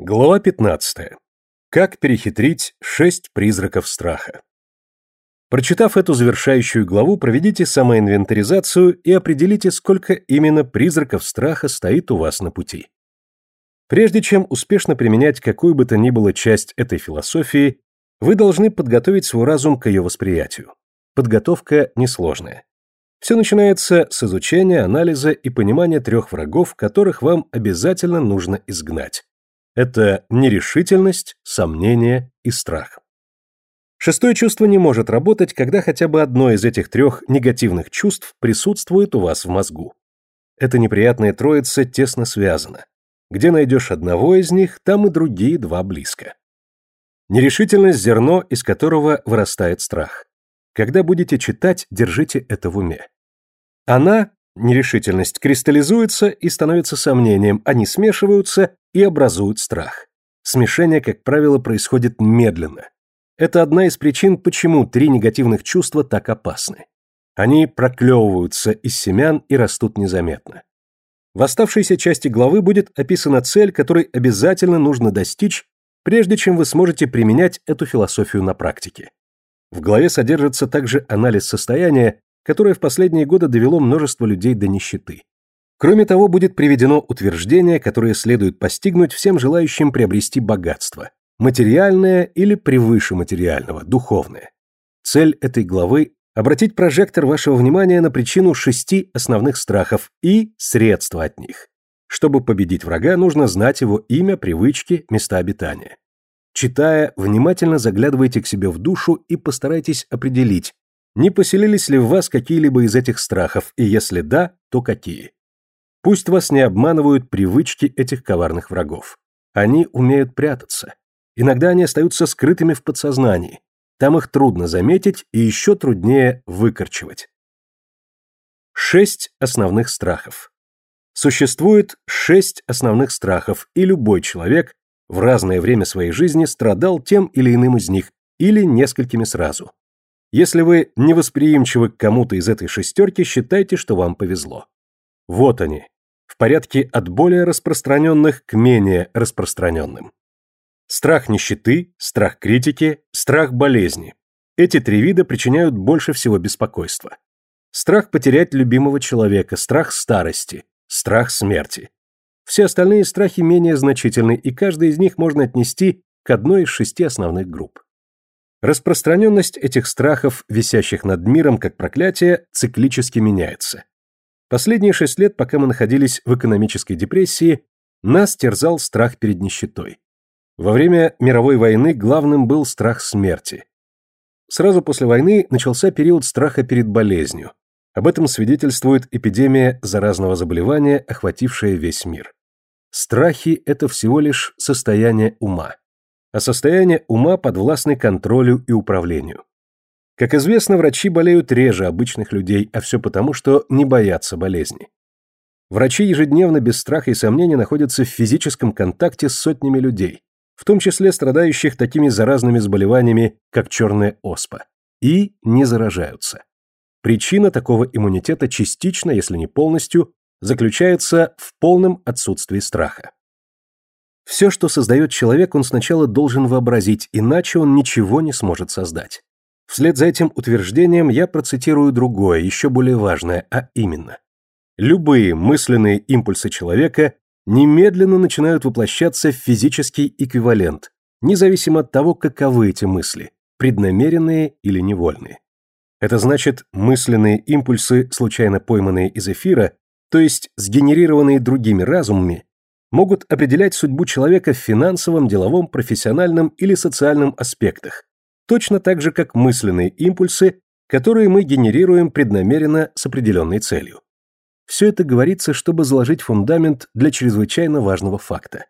Глава 15. Как перехитрить шесть призраков страха. Прочитав эту завершающую главу, проведите самоинвентаризацию и определите, сколько именно призраков страха стоит у вас на пути. Прежде чем успешно применять какую бы то ни было часть этой философии, вы должны подготовить свой разум к ее восприятию. Подготовка несложная. Все начинается с изучения, анализа и понимания трех врагов, которых вам обязательно нужно изгнать. Это нерешительность, сомнение и страх. Шестое чувство не может работать, когда хотя бы одно из этих трех негативных чувств присутствует у вас в мозгу. Эта неприятная троица тесно связана. Где найдешь одного из них, там и другие два близко. Нерешительность – зерно, из которого вырастает страх. Когда будете читать, держите это в уме. Она Нерешительность кристаллизуется и становится сомнением, они смешиваются и образуют страх. Смешение, как правило, происходит медленно. Это одна из причин, почему три негативных чувства так опасны. Они проклевываются из семян и растут незаметно. В оставшейся части главы будет описана цель, которой обязательно нужно достичь, прежде чем вы сможете применять эту философию на практике. В главе содержится также анализ состояния, которое в последние годы довело множество людей до нищеты. Кроме того, будет приведено утверждение, которое следует постигнуть всем желающим приобрести богатство, материальное или превыше материального, духовное. Цель этой главы – обратить прожектор вашего внимания на причину шести основных страхов и средства от них. Чтобы победить врага, нужно знать его имя, привычки, места обитания. Читая, внимательно заглядывайте к себе в душу и постарайтесь определить, не поселились ли в вас какие-либо из этих страхов, и если да, то какие? Пусть вас не обманывают привычки этих коварных врагов. Они умеют прятаться. Иногда они остаются скрытыми в подсознании. Там их трудно заметить и еще труднее выкорчевать. Шесть основных страхов. Существует шесть основных страхов, и любой человек в разное время своей жизни страдал тем или иным из них, или несколькими сразу. Если вы невосприимчивы к кому-то из этой шестерки, считайте, что вам повезло. Вот они, в порядке от более распространенных к менее распространенным. Страх нищеты, страх критики, страх болезни. Эти три вида причиняют больше всего беспокойства. Страх потерять любимого человека, страх старости, страх смерти. Все остальные страхи менее значительны, и каждый из них можно отнести к одной из шести основных групп. Распространенность этих страхов, висящих над миром как проклятие, циклически меняется. Последние шесть лет, пока мы находились в экономической депрессии, нас терзал страх перед нищетой. Во время мировой войны главным был страх смерти. Сразу после войны начался период страха перед болезнью. Об этом свидетельствует эпидемия заразного заболевания, охватившая весь мир. Страхи – это всего лишь состояние ума а состояние ума подвластны контролю и управлению. Как известно, врачи болеют реже обычных людей, а все потому, что не боятся болезни. Врачи ежедневно без страха и сомнений находятся в физическом контакте с сотнями людей, в том числе страдающих такими заразными заболеваниями, как черная оспа, и не заражаются. Причина такого иммунитета частично, если не полностью, заключается в полном отсутствии страха. Все, что создает человек, он сначала должен вообразить, иначе он ничего не сможет создать. Вслед за этим утверждением я процитирую другое, еще более важное, а именно. Любые мысленные импульсы человека немедленно начинают воплощаться в физический эквивалент, независимо от того, каковы эти мысли, преднамеренные или невольные. Это значит, мысленные импульсы, случайно пойманные из эфира, то есть сгенерированные другими разумами, могут определять судьбу человека в финансовом, деловом, профессиональном или социальном аспектах, точно так же, как мысленные импульсы, которые мы генерируем преднамеренно с определенной целью. Все это говорится, чтобы заложить фундамент для чрезвычайно важного факта.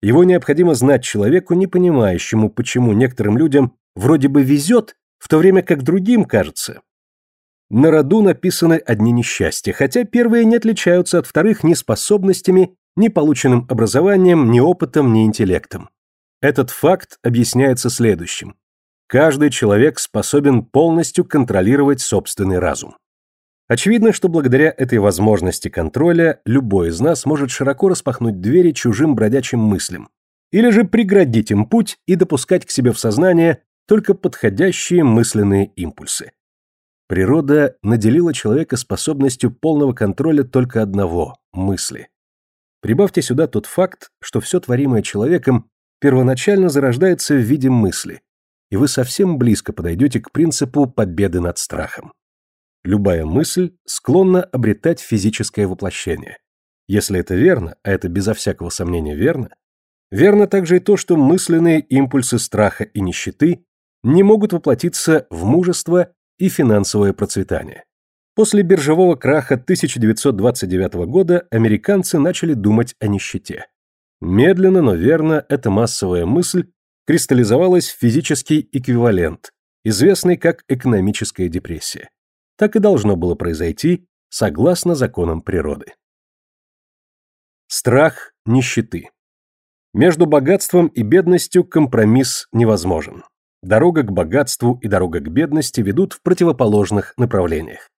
Его необходимо знать человеку, не понимающему, почему некоторым людям вроде бы везет, в то время как другим кажется. На роду написаны одни несчастья, хотя первые не отличаются от вторых ни способностями, ни полученным образованием, ни опытом, ни интеллектом. Этот факт объясняется следующим. Каждый человек способен полностью контролировать собственный разум. Очевидно, что благодаря этой возможности контроля любой из нас может широко распахнуть двери чужим бродячим мыслям, или же преградить им путь и допускать к себе в сознание только подходящие мысленные импульсы. Природа наделила человека способностью полного контроля только одного – мысли. Прибавьте сюда тот факт, что все творимое человеком первоначально зарождается в виде мысли, и вы совсем близко подойдете к принципу победы над страхом. Любая мысль склонна обретать физическое воплощение. Если это верно, а это безо всякого сомнения верно, верно также и то, что мысленные импульсы страха и нищеты не могут воплотиться в мужество и финансовое процветание. После биржевого краха 1929 года американцы начали думать о нищете. Медленно, но верно эта массовая мысль кристаллизовалась в физический эквивалент, известный как экономическая депрессия. Так и должно было произойти согласно законам природы. Страх нищеты. Между богатством и бедностью компромисс невозможен. Дорога к богатству и дорога к бедности ведут в противоположных направлениях.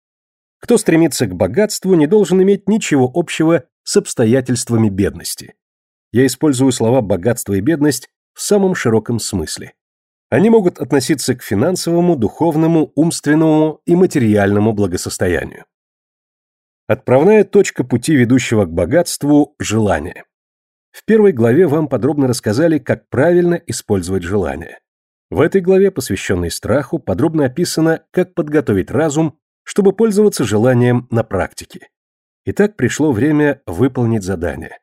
Кто стремится к богатству, не должен иметь ничего общего с обстоятельствами бедности. Я использую слова «богатство» и «бедность» в самом широком смысле. Они могут относиться к финансовому, духовному, умственному и материальному благосостоянию. Отправная точка пути ведущего к богатству – желание. В первой главе вам подробно рассказали, как правильно использовать желание. В этой главе, посвященной страху, подробно описано, как подготовить разум, чтобы пользоваться желанием на практике. Итак, пришло время выполнить задание.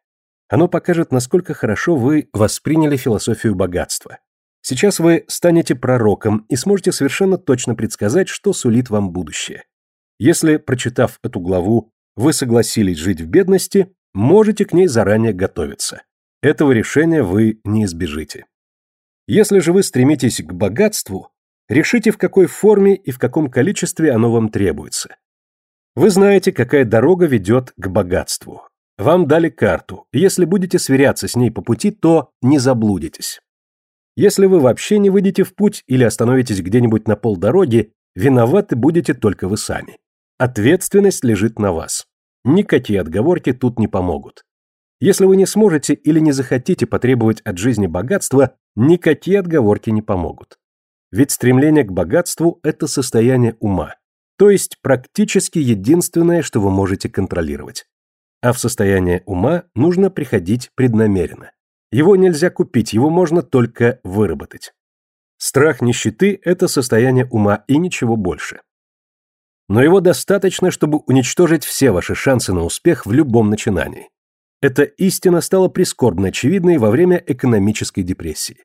Оно покажет, насколько хорошо вы восприняли философию богатства. Сейчас вы станете пророком и сможете совершенно точно предсказать, что сулит вам будущее. Если, прочитав эту главу, вы согласились жить в бедности, можете к ней заранее готовиться. Этого решения вы не избежите. Если же вы стремитесь к богатству, решите, в какой форме и в каком количестве оно вам требуется. Вы знаете, какая дорога ведет к богатству. Вам дали карту, если будете сверяться с ней по пути, то не заблудитесь. Если вы вообще не выйдете в путь или остановитесь где-нибудь на полдороги, виноваты будете только вы сами. Ответственность лежит на вас. Никакие отговорки тут не помогут. Если вы не сможете или не захотите потребовать от жизни богатства, никакие отговорки не помогут. Ведь стремление к богатству – это состояние ума, то есть практически единственное, что вы можете контролировать. А в состояние ума нужно приходить преднамеренно. Его нельзя купить, его можно только выработать. Страх нищеты – это состояние ума и ничего больше. Но его достаточно, чтобы уничтожить все ваши шансы на успех в любом начинании. Эта истина стала прискорбно очевидной во время экономической депрессии.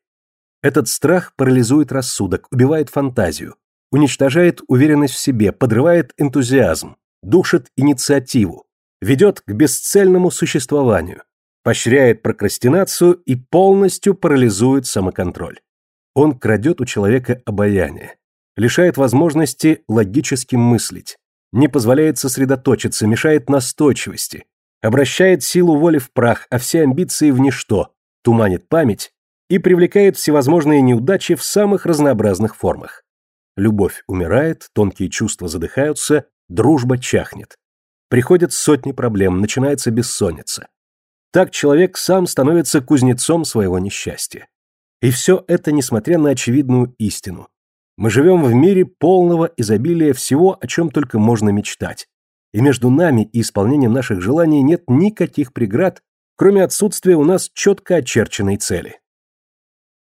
Этот страх парализует рассудок, убивает фантазию, уничтожает уверенность в себе, подрывает энтузиазм, душит инициативу, ведет к бесцельному существованию, поощряет прокрастинацию и полностью парализует самоконтроль. Он крадет у человека обаяние, лишает возможности логически мыслить, не позволяет сосредоточиться, мешает настойчивости, обращает силу воли в прах, а все амбиции в ничто, туманит память и привлекает всевозможные неудачи в самых разнообразных формах. Любовь умирает, тонкие чувства задыхаются, дружба чахнет. Приходят сотни проблем, начинается бессонница. Так человек сам становится кузнецом своего несчастья. И все это несмотря на очевидную истину. Мы живем в мире полного изобилия всего, о чем только можно мечтать и между нами и исполнением наших желаний нет никаких преград, кроме отсутствия у нас четко очерченной цели.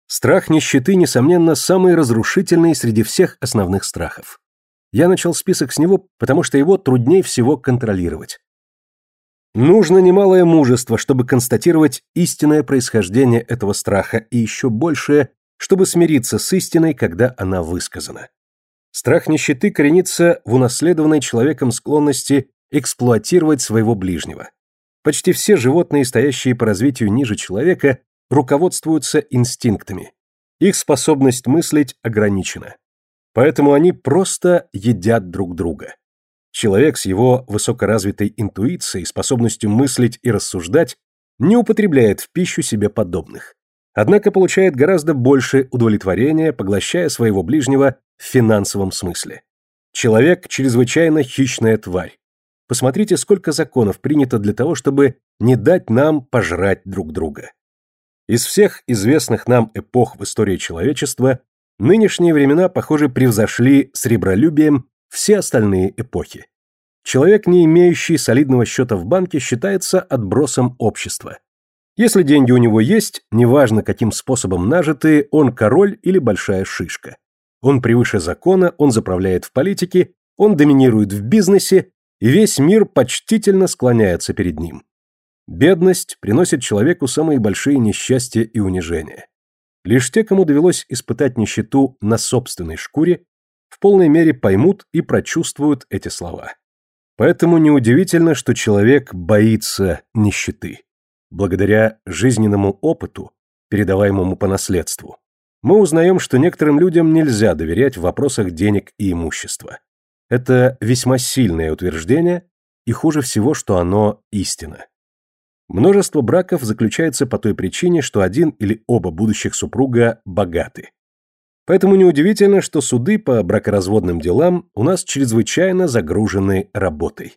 Страх нищеты, несомненно, самый разрушительный среди всех основных страхов. Я начал список с него, потому что его труднее всего контролировать. Нужно немалое мужество, чтобы констатировать истинное происхождение этого страха, и еще большее, чтобы смириться с истиной, когда она высказана. Страх нищеты коренится в унаследованной человеком склонности эксплуатировать своего ближнего. Почти все животные, стоящие по развитию ниже человека, руководствуются инстинктами. Их способность мыслить ограничена. Поэтому они просто едят друг друга. Человек с его высокоразвитой интуицией, способностью мыслить и рассуждать, не употребляет в пищу себе подобных однако получает гораздо больше удовлетворения, поглощая своего ближнего в финансовом смысле. Человек – чрезвычайно хищная тварь. Посмотрите, сколько законов принято для того, чтобы не дать нам пожрать друг друга. Из всех известных нам эпох в истории человечества нынешние времена, похоже, превзошли сребролюбием все остальные эпохи. Человек, не имеющий солидного счета в банке, считается отбросом общества. Если деньги у него есть, неважно каким способом нажитые, он король или большая шишка. Он превыше закона, он заправляет в политике, он доминирует в бизнесе, и весь мир почтительно склоняется перед ним. Бедность приносит человеку самые большие несчастья и унижения. Лишь те, кому довелось испытать нищету на собственной шкуре, в полной мере поймут и прочувствуют эти слова. Поэтому неудивительно, что человек боится нищеты. Благодаря жизненному опыту, передаваемому по наследству, мы узнаем, что некоторым людям нельзя доверять в вопросах денег и имущества. Это весьма сильное утверждение, и хуже всего, что оно истина. Множество браков заключается по той причине, что один или оба будущих супруга богаты. Поэтому неудивительно, что суды по бракоразводным делам у нас чрезвычайно загружены работой.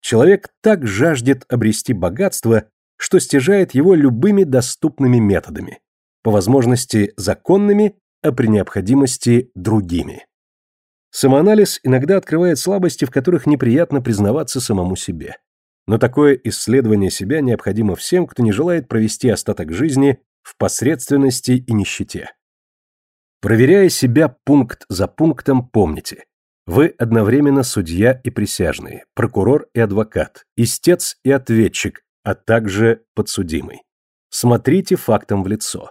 Человек так жаждет обрести богатство, что стяжает его любыми доступными методами, по возможности законными, а при необходимости другими. Самоанализ иногда открывает слабости, в которых неприятно признаваться самому себе. Но такое исследование себя необходимо всем, кто не желает провести остаток жизни в посредственности и нищете. Проверяя себя пункт за пунктом, помните, вы одновременно судья и присяжный, прокурор и адвокат, истец и ответчик, а также подсудимый. Смотрите фактам в лицо.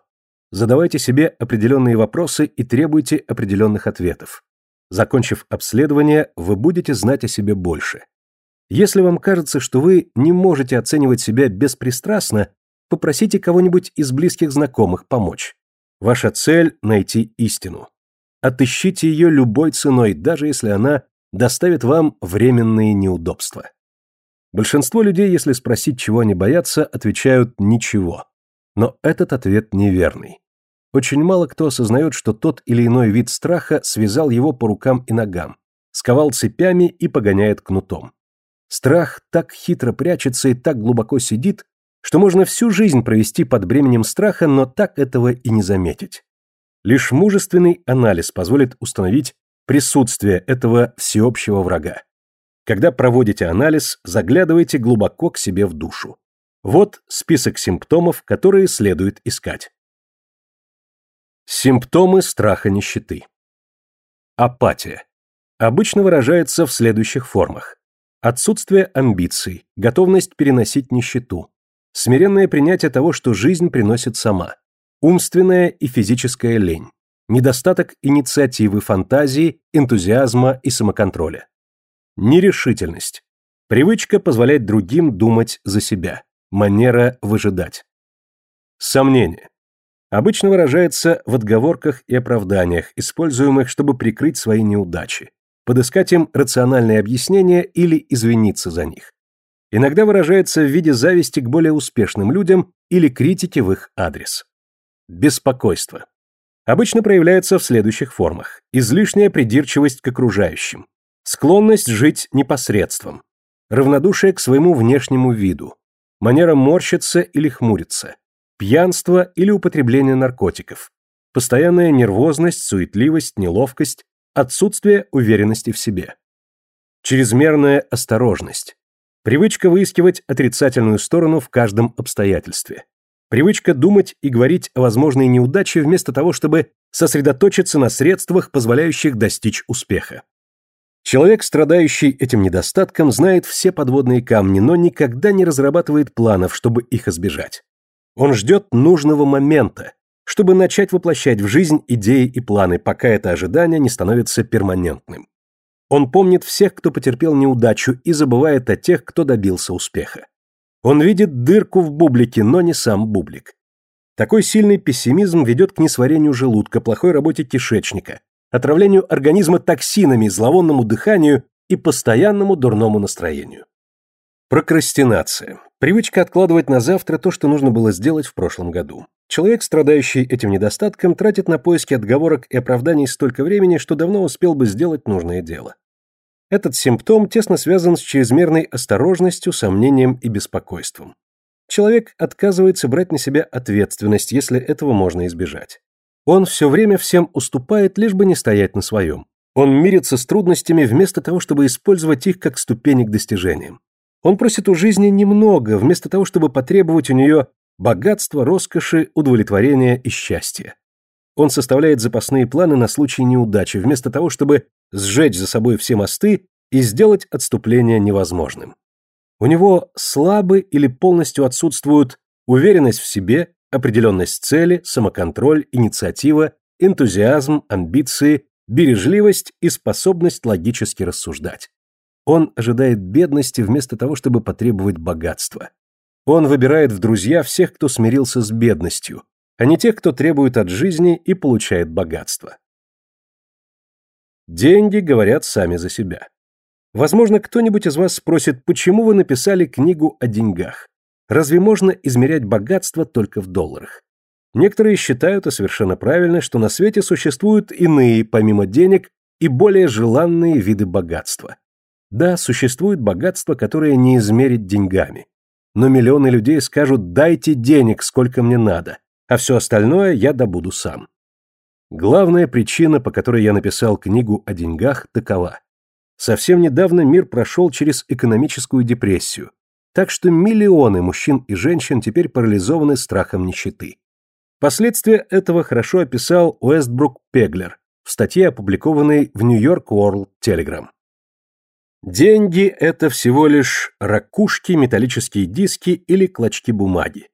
Задавайте себе определенные вопросы и требуйте определенных ответов. Закончив обследование, вы будете знать о себе больше. Если вам кажется, что вы не можете оценивать себя беспристрастно, попросите кого-нибудь из близких знакомых помочь. Ваша цель – найти истину. Отыщите ее любой ценой, даже если она доставит вам временные неудобства. Большинство людей, если спросить, чего они боятся, отвечают «ничего». Но этот ответ неверный. Очень мало кто осознает, что тот или иной вид страха связал его по рукам и ногам, сковал цепями и погоняет кнутом. Страх так хитро прячется и так глубоко сидит, что можно всю жизнь провести под бременем страха, но так этого и не заметить. Лишь мужественный анализ позволит установить присутствие этого всеобщего врага. Когда проводите анализ, заглядывайте глубоко к себе в душу. Вот список симптомов, которые следует искать. Симптомы страха нищеты. Апатия. Обычно выражается в следующих формах. Отсутствие амбиций, готовность переносить нищету, смиренное принятие того, что жизнь приносит сама, умственная и физическая лень, недостаток инициативы, фантазии, энтузиазма и самоконтроля. Нерешительность. Привычка позволять другим думать за себя. Манера выжидать. Сомнение. Обычно выражается в отговорках и оправданиях, используемых, чтобы прикрыть свои неудачи, подыскать им рациональные объяснения или извиниться за них. Иногда выражается в виде зависти к более успешным людям или критики в их адрес. Беспокойство. Обычно проявляется в следующих формах. Излишняя придирчивость к окружающим, Склонность жить непосредством. Равнодушие к своему внешнему виду. Манера морщиться или хмуриться. Пьянство или употребление наркотиков. Постоянная нервозность, суетливость, неловкость, отсутствие уверенности в себе. Чрезмерная осторожность. Привычка выискивать отрицательную сторону в каждом обстоятельстве. Привычка думать и говорить о возможной неудаче вместо того, чтобы сосредоточиться на средствах, позволяющих достичь успеха. Человек, страдающий этим недостатком, знает все подводные камни, но никогда не разрабатывает планов, чтобы их избежать. Он ждет нужного момента, чтобы начать воплощать в жизнь идеи и планы, пока это ожидание не становится перманентным. Он помнит всех, кто потерпел неудачу, и забывает о тех, кто добился успеха. Он видит дырку в бублике, но не сам бублик. Такой сильный пессимизм ведет к несварению желудка, плохой работе кишечника, отравлению организма токсинами, зловонному дыханию и постоянному дурному настроению. Прокрастинация. Привычка откладывать на завтра то, что нужно было сделать в прошлом году. Человек, страдающий этим недостатком, тратит на поиски отговорок и оправданий столько времени, что давно успел бы сделать нужное дело. Этот симптом тесно связан с чрезмерной осторожностью, сомнением и беспокойством. Человек отказывается брать на себя ответственность, если этого можно избежать. Он все время всем уступает, лишь бы не стоять на своем. Он мирится с трудностями вместо того, чтобы использовать их как ступени к достижениям. Он просит у жизни немного, вместо того, чтобы потребовать у нее богатства, роскоши, удовлетворения и счастья. Он составляет запасные планы на случай неудачи, вместо того, чтобы сжечь за собой все мосты и сделать отступление невозможным. У него слабы или полностью отсутствуют уверенность в себе, определенность цели, самоконтроль, инициатива, энтузиазм, амбиции, бережливость и способность логически рассуждать. Он ожидает бедности вместо того, чтобы потребовать богатства. Он выбирает в друзья всех, кто смирился с бедностью, а не тех, кто требует от жизни и получает богатство. Деньги говорят сами за себя. Возможно, кто-нибудь из вас спросит, почему вы написали книгу о деньгах? Разве можно измерять богатство только в долларах? Некоторые считают, и совершенно правильно, что на свете существуют иные, помимо денег, и более желанные виды богатства. Да, существует богатство, которое не измерить деньгами. Но миллионы людей скажут «дайте денег, сколько мне надо», а все остальное я добуду сам. Главная причина, по которой я написал книгу о деньгах, такова. Совсем недавно мир прошел через экономическую депрессию, так что миллионы мужчин и женщин теперь парализованы страхом нищеты. Последствия этого хорошо описал Уэстбрук Пеглер в статье, опубликованной в New York World Telegram. Деньги – это всего лишь ракушки, металлические диски или клочки бумаги.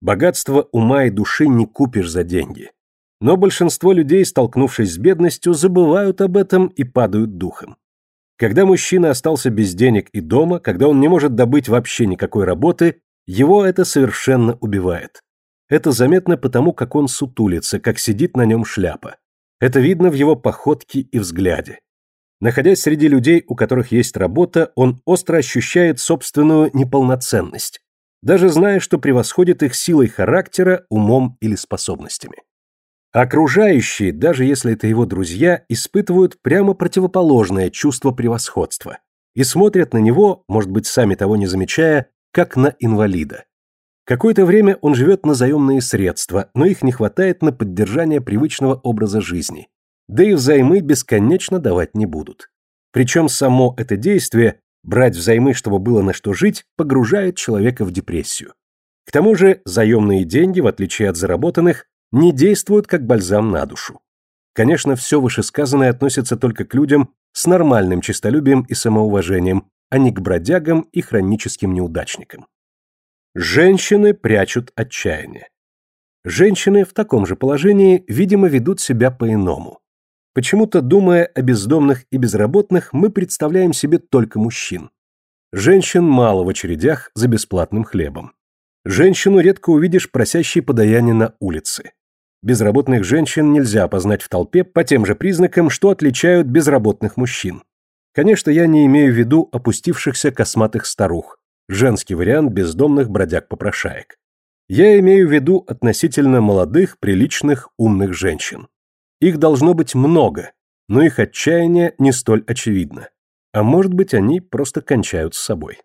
Богатство ума и души не купишь за деньги. Но большинство людей, столкнувшись с бедностью, забывают об этом и падают духом. Когда мужчина остался без денег и дома, когда он не может добыть вообще никакой работы, его это совершенно убивает. Это заметно потому, как он сутулится, как сидит на нем шляпа. Это видно в его походке и взгляде. Находясь среди людей, у которых есть работа, он остро ощущает собственную неполноценность, даже зная, что превосходит их силой характера, умом или способностями. Окружающие, даже если это его друзья, испытывают прямо противоположное чувство превосходства и смотрят на него, может быть, сами того не замечая, как на инвалида. Какое-то время он живет на заемные средства, но их не хватает на поддержание привычного образа жизни. Да и взаймы бесконечно давать не будут. Причем само это действие, брать взаймы, чтобы было на что жить, погружает человека в депрессию. К тому же заемные деньги, в отличие от заработанных, не действуют как бальзам на душу. Конечно, все вышесказанное относится только к людям с нормальным честолюбием и самоуважением, а не к бродягам и хроническим неудачникам. Женщины прячут отчаяние. Женщины в таком же положении, видимо, ведут себя по-иному. Почему-то, думая о бездомных и безработных, мы представляем себе только мужчин. Женщин мало в очередях за бесплатным хлебом. Женщину редко увидишь просящей подаяние на улице. Безработных женщин нельзя опознать в толпе по тем же признакам, что отличают безработных мужчин. Конечно, я не имею в виду опустившихся косматых старух, женский вариант бездомных бродяг-попрошаек. Я имею в виду относительно молодых, приличных, умных женщин. Их должно быть много, но их отчаяние не столь очевидно. А может быть, они просто кончают с собой.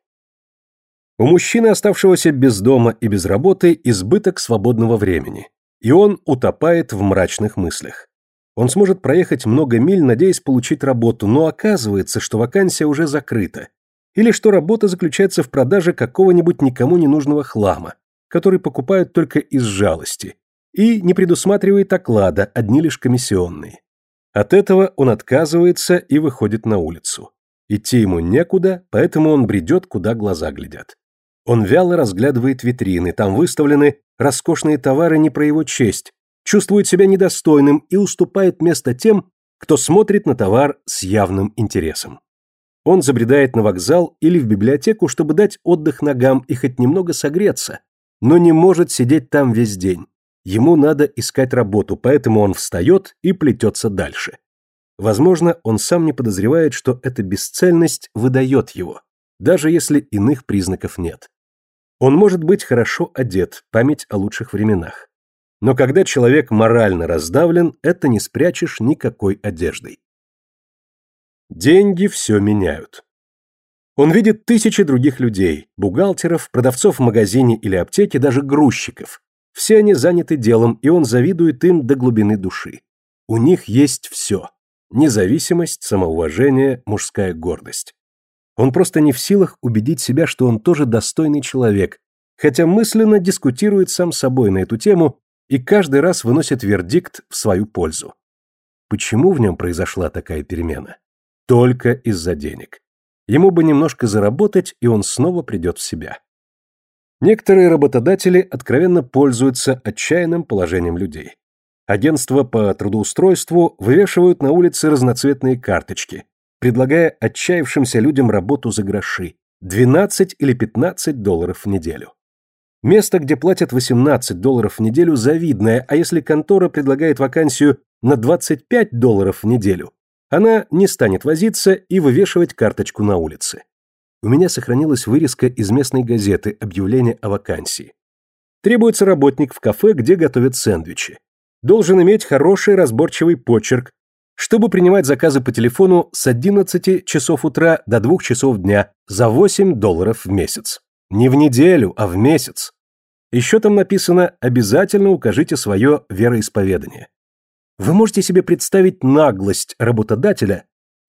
У мужчины, оставшегося без дома и без работы, избыток свободного времени, и он утопает в мрачных мыслях. Он сможет проехать много миль, надеясь получить работу, но оказывается, что вакансия уже закрыта, или что работа заключается в продаже какого-нибудь никому не нужного хлама, который покупают только из жалости, и не предусматривает оклада, одни лишь комиссионные. От этого он отказывается и выходит на улицу. Идти ему некуда, поэтому он бредет, куда глаза глядят. Он вяло разглядывает витрины, там выставлены роскошные товары не про его честь, чувствует себя недостойным и уступает место тем, кто смотрит на товар с явным интересом. Он забредает на вокзал или в библиотеку, чтобы дать отдых ногам и хоть немного согреться, но не может сидеть там весь день. Ему надо искать работу, поэтому он встает и плетется дальше. Возможно, он сам не подозревает, что эта бесцельность выдает его, даже если иных признаков нет. Он может быть хорошо одет, память о лучших временах. Но когда человек морально раздавлен, это не спрячешь никакой одеждой. Деньги все меняют. Он видит тысячи других людей, бухгалтеров, продавцов в магазине или аптеке, даже грузчиков. Все они заняты делом, и он завидует им до глубины души. У них есть все. Независимость, самоуважение, мужская гордость. Он просто не в силах убедить себя, что он тоже достойный человек, хотя мысленно дискутирует сам с собой на эту тему и каждый раз выносит вердикт в свою пользу. Почему в нем произошла такая перемена? Только из-за денег. Ему бы немножко заработать, и он снова придет в себя. Некоторые работодатели откровенно пользуются отчаянным положением людей. Агентства по трудоустройству вывешивают на улице разноцветные карточки, предлагая отчаявшимся людям работу за гроши – 12 или 15 долларов в неделю. Место, где платят 18 долларов в неделю, завидное, а если контора предлагает вакансию на 25 долларов в неделю, она не станет возиться и вывешивать карточку на улице. У меня сохранилась вырезка из местной газеты объявление о вакансии. Требуется работник в кафе, где готовят сэндвичи. Должен иметь хороший разборчивый почерк, чтобы принимать заказы по телефону с 11 часов утра до 2 часов дня за 8 долларов в месяц. Не в неделю, а в месяц. Еще там написано «обязательно укажите свое вероисповедание». Вы можете себе представить наглость работодателя,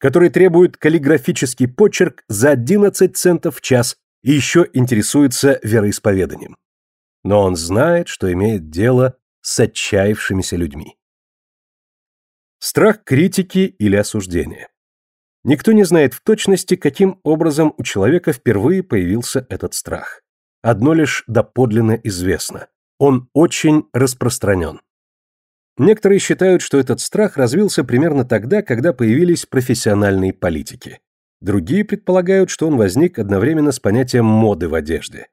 который требует каллиграфический почерк за 11 центов в час и еще интересуется вероисповеданием. Но он знает, что имеет дело с отчаявшимися людьми. Страх критики или осуждения. Никто не знает в точности, каким образом у человека впервые появился этот страх. Одно лишь доподлинно известно. Он очень распространен. Некоторые считают, что этот страх развился примерно тогда, когда появились профессиональные политики. Другие предполагают, что он возник одновременно с понятием моды в одежде.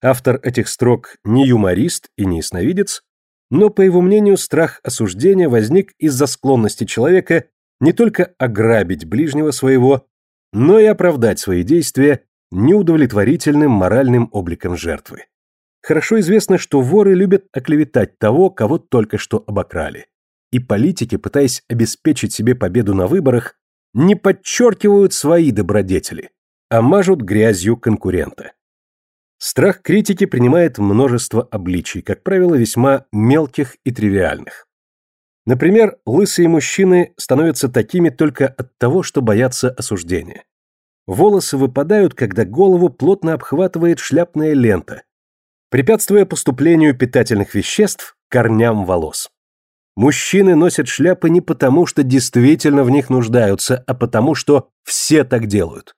Автор этих строк не юморист и не ясновидец, но, по его мнению, страх осуждения возник из-за склонности человека не только ограбить ближнего своего, но и оправдать свои действия неудовлетворительным моральным обликом жертвы. Хорошо известно, что воры любят оклеветать того, кого только что обокрали. И политики, пытаясь обеспечить себе победу на выборах, не подчеркивают свои добродетели, а мажут грязью конкурента. Страх критики принимает множество обличий, как правило, весьма мелких и тривиальных. Например, лысые мужчины становятся такими только от того, что боятся осуждения. Волосы выпадают, когда голову плотно обхватывает шляпная лента, препятствуя поступлению питательных веществ корням волос. Мужчины носят шляпы не потому, что действительно в них нуждаются, а потому, что все так делают.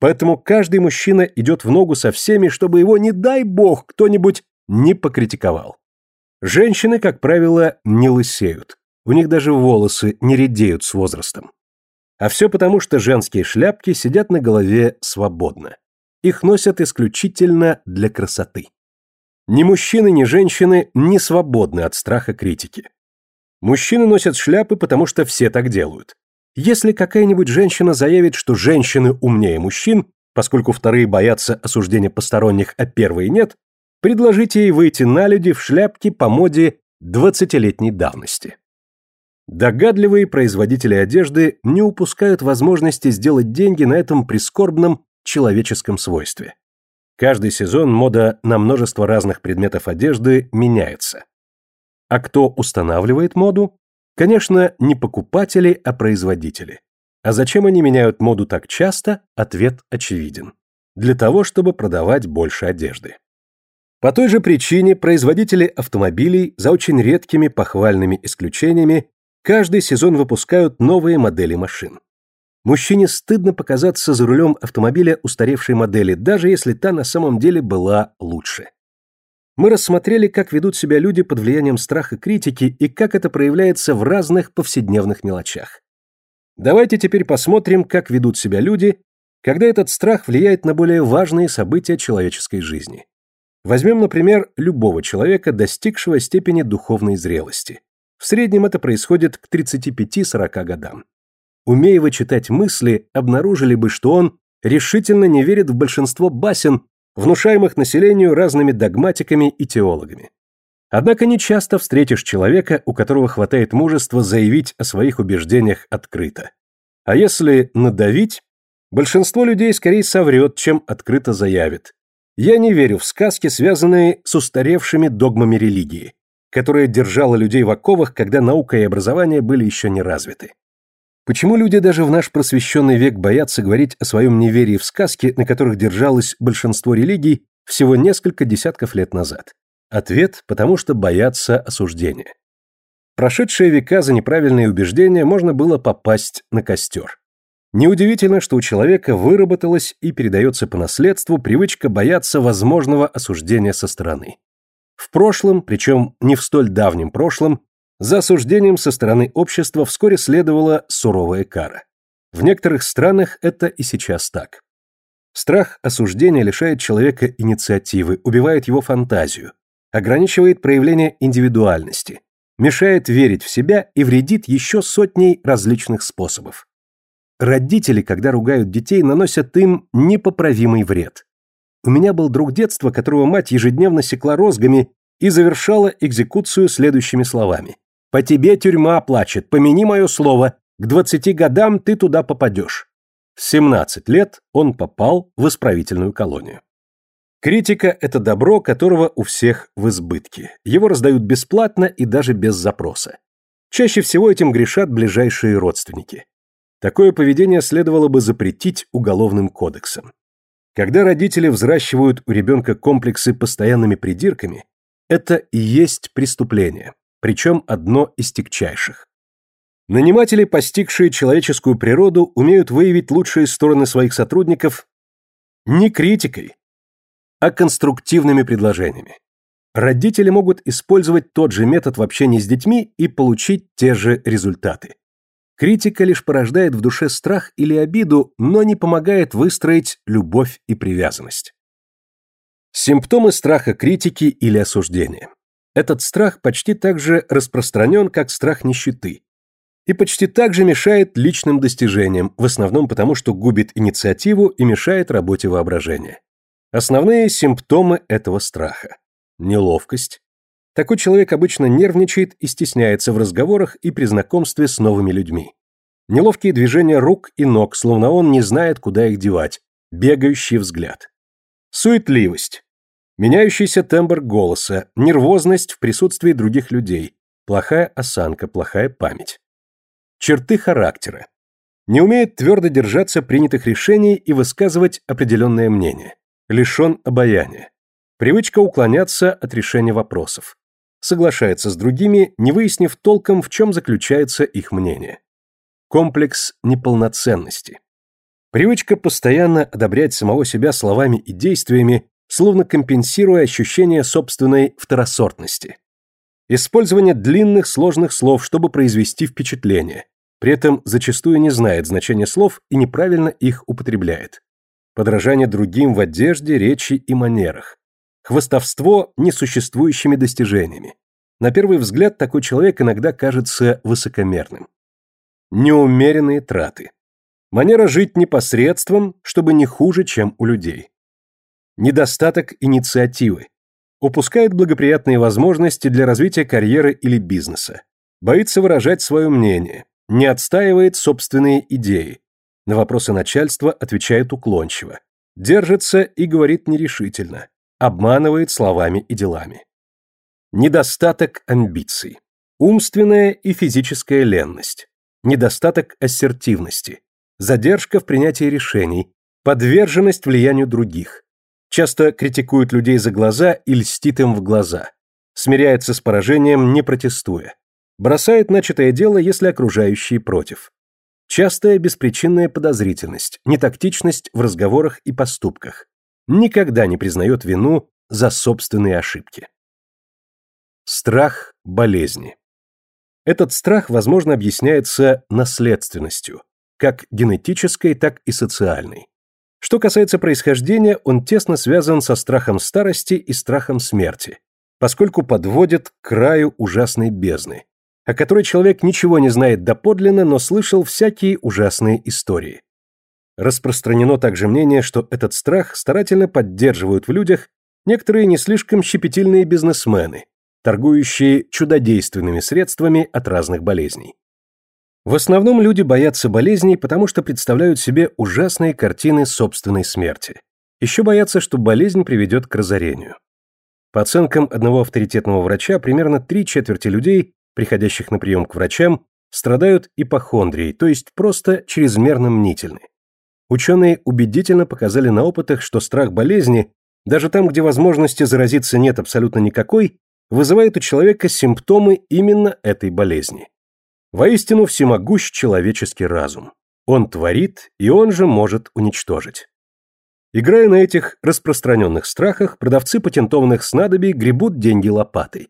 Поэтому каждый мужчина идет в ногу со всеми, чтобы его, не дай бог, кто-нибудь не покритиковал. Женщины, как правило, не лысеют. У них даже волосы не редеют с возрастом. А все потому, что женские шляпки сидят на голове свободно. Их носят исключительно для красоты. Ни мужчины, ни женщины не свободны от страха критики. Мужчины носят шляпы, потому что все так делают. Если какая-нибудь женщина заявит, что женщины умнее мужчин, поскольку вторые боятся осуждения посторонних, а первые нет, предложите ей выйти на люди в шляпке по моде 20-летней давности. Догадливые производители одежды не упускают возможности сделать деньги на этом прискорбном человеческом свойстве. Каждый сезон мода на множество разных предметов одежды меняется. А кто устанавливает моду? Конечно, не покупатели, а производители. А зачем они меняют моду так часто? Ответ очевиден. Для того, чтобы продавать больше одежды. По той же причине производители автомобилей, за очень редкими похвальными исключениями, Каждый сезон выпускают новые модели машин. Мужчине стыдно показаться за рулем автомобиля устаревшей модели, даже если та на самом деле была лучше. Мы рассмотрели, как ведут себя люди под влиянием страха критики и как это проявляется в разных повседневных мелочах. Давайте теперь посмотрим, как ведут себя люди, когда этот страх влияет на более важные события человеческой жизни. Возьмем, например, любого человека, достигшего степени духовной зрелости. В среднем это происходит к 35-40 годам. Умея читать мысли, обнаружили бы, что он решительно не верит в большинство басен, внушаемых населению разными догматиками и теологами. Однако не часто встретишь человека, у которого хватает мужества заявить о своих убеждениях открыто. А если надавить, Большинство людей скорее соврет, чем открыто заявит. Я не верю в сказки, связанные с устаревшими догмами религии, которая держала людей в оковах, когда наука и образование были еще не развиты. Почему люди даже в наш просвещенный век боятся говорить о своем неверии в сказки, на которых держалось большинство религий всего несколько десятков лет назад? Ответ – потому что боятся осуждения. Прошедшие века за неправильные убеждения можно было попасть на костер. Неудивительно, что у человека выработалась и передается по наследству привычка бояться возможного осуждения со стороны. В прошлом, причем не в столь давнем прошлом, за осуждением со стороны общества вскоре следовала суровая кара. В некоторых странах это и сейчас так. Страх осуждения лишает человека инициативы, убивает его фантазию, ограничивает проявление индивидуальности, мешает верить в себя и вредит еще сотней различных способов. Родители, когда ругают детей, наносят им непоправимый вред. У меня был друг детства, которого мать ежедневно секла розгами и завершала экзекуцию следующими словами. «По тебе тюрьма плачет, помяни мое слово, к двадцати годам ты туда попадешь». В семнадцать лет он попал в исправительную колонию. Критика – это добро, которого у всех в избытке. Его раздают бесплатно и даже без запроса. Чаще всего этим грешат ближайшие родственники. Такое поведение следовало бы запретить уголовным кодексом. Когда родители взращивают у ребенка комплексы постоянными придирками, это и есть преступление, причем одно из тягчайших. Наниматели, постигшие человеческую природу, умеют выявить лучшие стороны своих сотрудников не критикой, а конструктивными предложениями. Родители могут использовать тот же метод в общении с детьми и получить те же результаты. Критика лишь порождает в душе страх или обиду, но не помогает выстроить любовь и привязанность. Симптомы страха критики или осуждения. Этот страх почти так же распространен, как страх нищеты. И почти так же мешает личным достижениям, в основном потому, что губит инициативу и мешает работе воображения. Основные симптомы этого страха. Неловкость. Такой человек обычно нервничает и стесняется в разговорах и при знакомстве с новыми людьми. Неловкие движения рук и ног, словно он не знает, куда их девать. Бегающий взгляд. Суетливость. Меняющийся тембр голоса, нервозность в присутствии других людей, плохая осанка, плохая память. Черты характера. Не умеет твердо держаться принятых решений и высказывать определенное мнение лишен обаяния. Привычка уклоняться от решения вопросов. Соглашается с другими, не выяснив толком, в чем заключается их мнение. Комплекс неполноценности. Привычка постоянно одобрять самого себя словами и действиями, словно компенсируя ощущение собственной второсортности. Использование длинных сложных слов, чтобы произвести впечатление, при этом зачастую не знает значения слов и неправильно их употребляет подражание другим в одежде, речи и манерах, хвастовство несуществующими достижениями. На первый взгляд такой человек иногда кажется высокомерным. Неумеренные траты. Манера жить непосредством, чтобы не хуже, чем у людей. Недостаток инициативы. Упускает благоприятные возможности для развития карьеры или бизнеса. Боится выражать свое мнение. Не отстаивает собственные идеи на вопросы начальства отвечает уклончиво. Держится и говорит нерешительно. Обманывает словами и делами. Недостаток амбиций. Умственная и физическая ленность. Недостаток ассертивности. Задержка в принятии решений. Подверженность влиянию других. Часто критикует людей за глаза и льстит им в глаза. Смиряется с поражением, не протестуя. Бросает начатое дело, если окружающие против. Частая беспричинная подозрительность, нетактичность в разговорах и поступках. Никогда не признает вину за собственные ошибки. Страх болезни. Этот страх, возможно, объясняется наследственностью, как генетической, так и социальной. Что касается происхождения, он тесно связан со страхом старости и страхом смерти, поскольку подводит к краю ужасной бездны, о которой человек ничего не знает доподлинно, но слышал всякие ужасные истории. Распространено также мнение, что этот страх старательно поддерживают в людях некоторые не слишком щепетильные бизнесмены, торгующие чудодейственными средствами от разных болезней. В основном люди боятся болезней, потому что представляют себе ужасные картины собственной смерти. Еще боятся, что болезнь приведет к разорению. По оценкам одного авторитетного врача, примерно три четверти людей, приходящих на прием к врачам, страдают ипохондрией, то есть просто чрезмерно мнительны. Ученые убедительно показали на опытах, что страх болезни, даже там, где возможности заразиться нет абсолютно никакой, вызывает у человека симптомы именно этой болезни. Воистину всемогущ человеческий разум. Он творит, и он же может уничтожить. Играя на этих распространенных страхах, продавцы патентованных снадобий гребут деньги лопатой.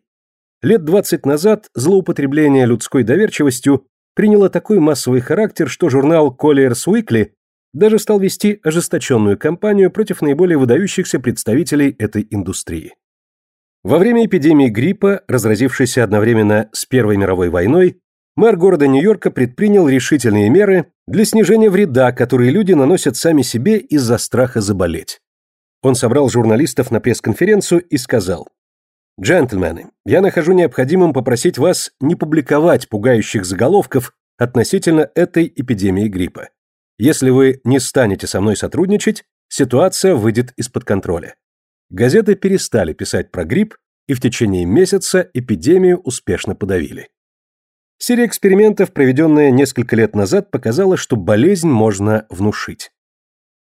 Лет 20 назад злоупотребление людской доверчивостью приняло такой массовый характер, что журнал Collier's Weekly даже стал вести ожесточенную кампанию против наиболее выдающихся представителей этой индустрии. Во время эпидемии гриппа, разразившейся одновременно с Первой мировой войной, мэр города Нью-Йорка предпринял решительные меры для снижения вреда, который люди наносят сами себе из-за страха заболеть. Он собрал журналистов на пресс-конференцию и сказал, «Джентльмены, я нахожу необходимым попросить вас не публиковать пугающих заголовков относительно этой эпидемии гриппа. Если вы не станете со мной сотрудничать, ситуация выйдет из-под контроля». Газеты перестали писать про грипп, и в течение месяца эпидемию успешно подавили. Серия экспериментов, проведенная несколько лет назад, показала, что болезнь можно внушить.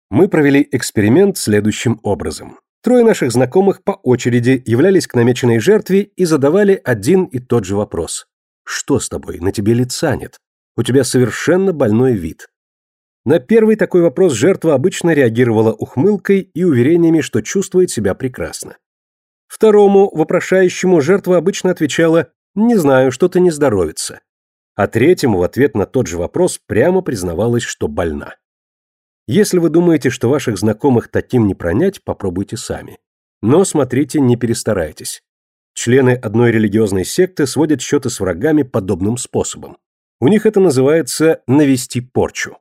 Мы провели эксперимент следующим образом. Трое наших знакомых по очереди являлись к намеченной жертве и задавали один и тот же вопрос. «Что с тобой? На тебе лица нет. У тебя совершенно больной вид». На первый такой вопрос жертва обычно реагировала ухмылкой и уверениями, что чувствует себя прекрасно. Второму, вопрошающему, жертва обычно отвечала «не знаю, что-то не здоровится». А третьему в ответ на тот же вопрос прямо признавалась, что больна. Если вы думаете, что ваших знакомых таким не пронять, попробуйте сами. Но смотрите, не перестарайтесь. Члены одной религиозной секты сводят счеты с врагами подобным способом. У них это называется «навести порчу».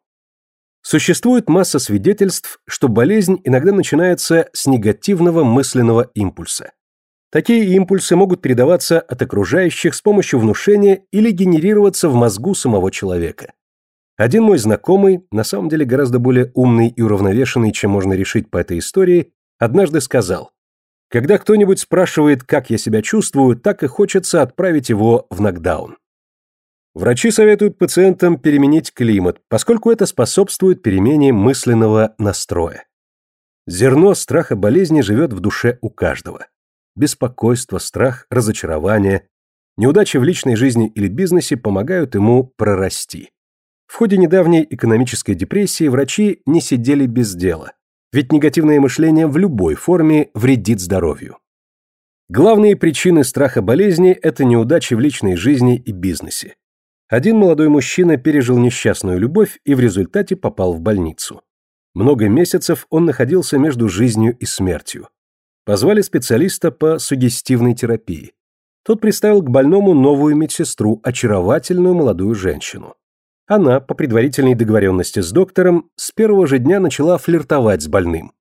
Существует масса свидетельств, что болезнь иногда начинается с негативного мысленного импульса. Такие импульсы могут передаваться от окружающих с помощью внушения или генерироваться в мозгу самого человека. Один мой знакомый, на самом деле гораздо более умный и уравновешенный, чем можно решить по этой истории, однажды сказал, «Когда кто-нибудь спрашивает, как я себя чувствую, так и хочется отправить его в нокдаун». Врачи советуют пациентам переменить климат, поскольку это способствует перемене мысленного настроя. Зерно страха болезни живет в душе у каждого. Беспокойство, страх, разочарование, неудачи в личной жизни или бизнесе помогают ему прорасти. В ходе недавней экономической депрессии врачи не сидели без дела, ведь негативное мышление в любой форме вредит здоровью. Главные причины страха болезни – это неудачи в личной жизни и бизнесе. Один молодой мужчина пережил несчастную любовь и в результате попал в больницу. Много месяцев он находился между жизнью и смертью. Позвали специалиста по сугестивной терапии. Тот представил к больному новую медсестру, очаровательную молодую женщину. Она, по предварительной договоренности с доктором, с первого же дня начала флиртовать с больным.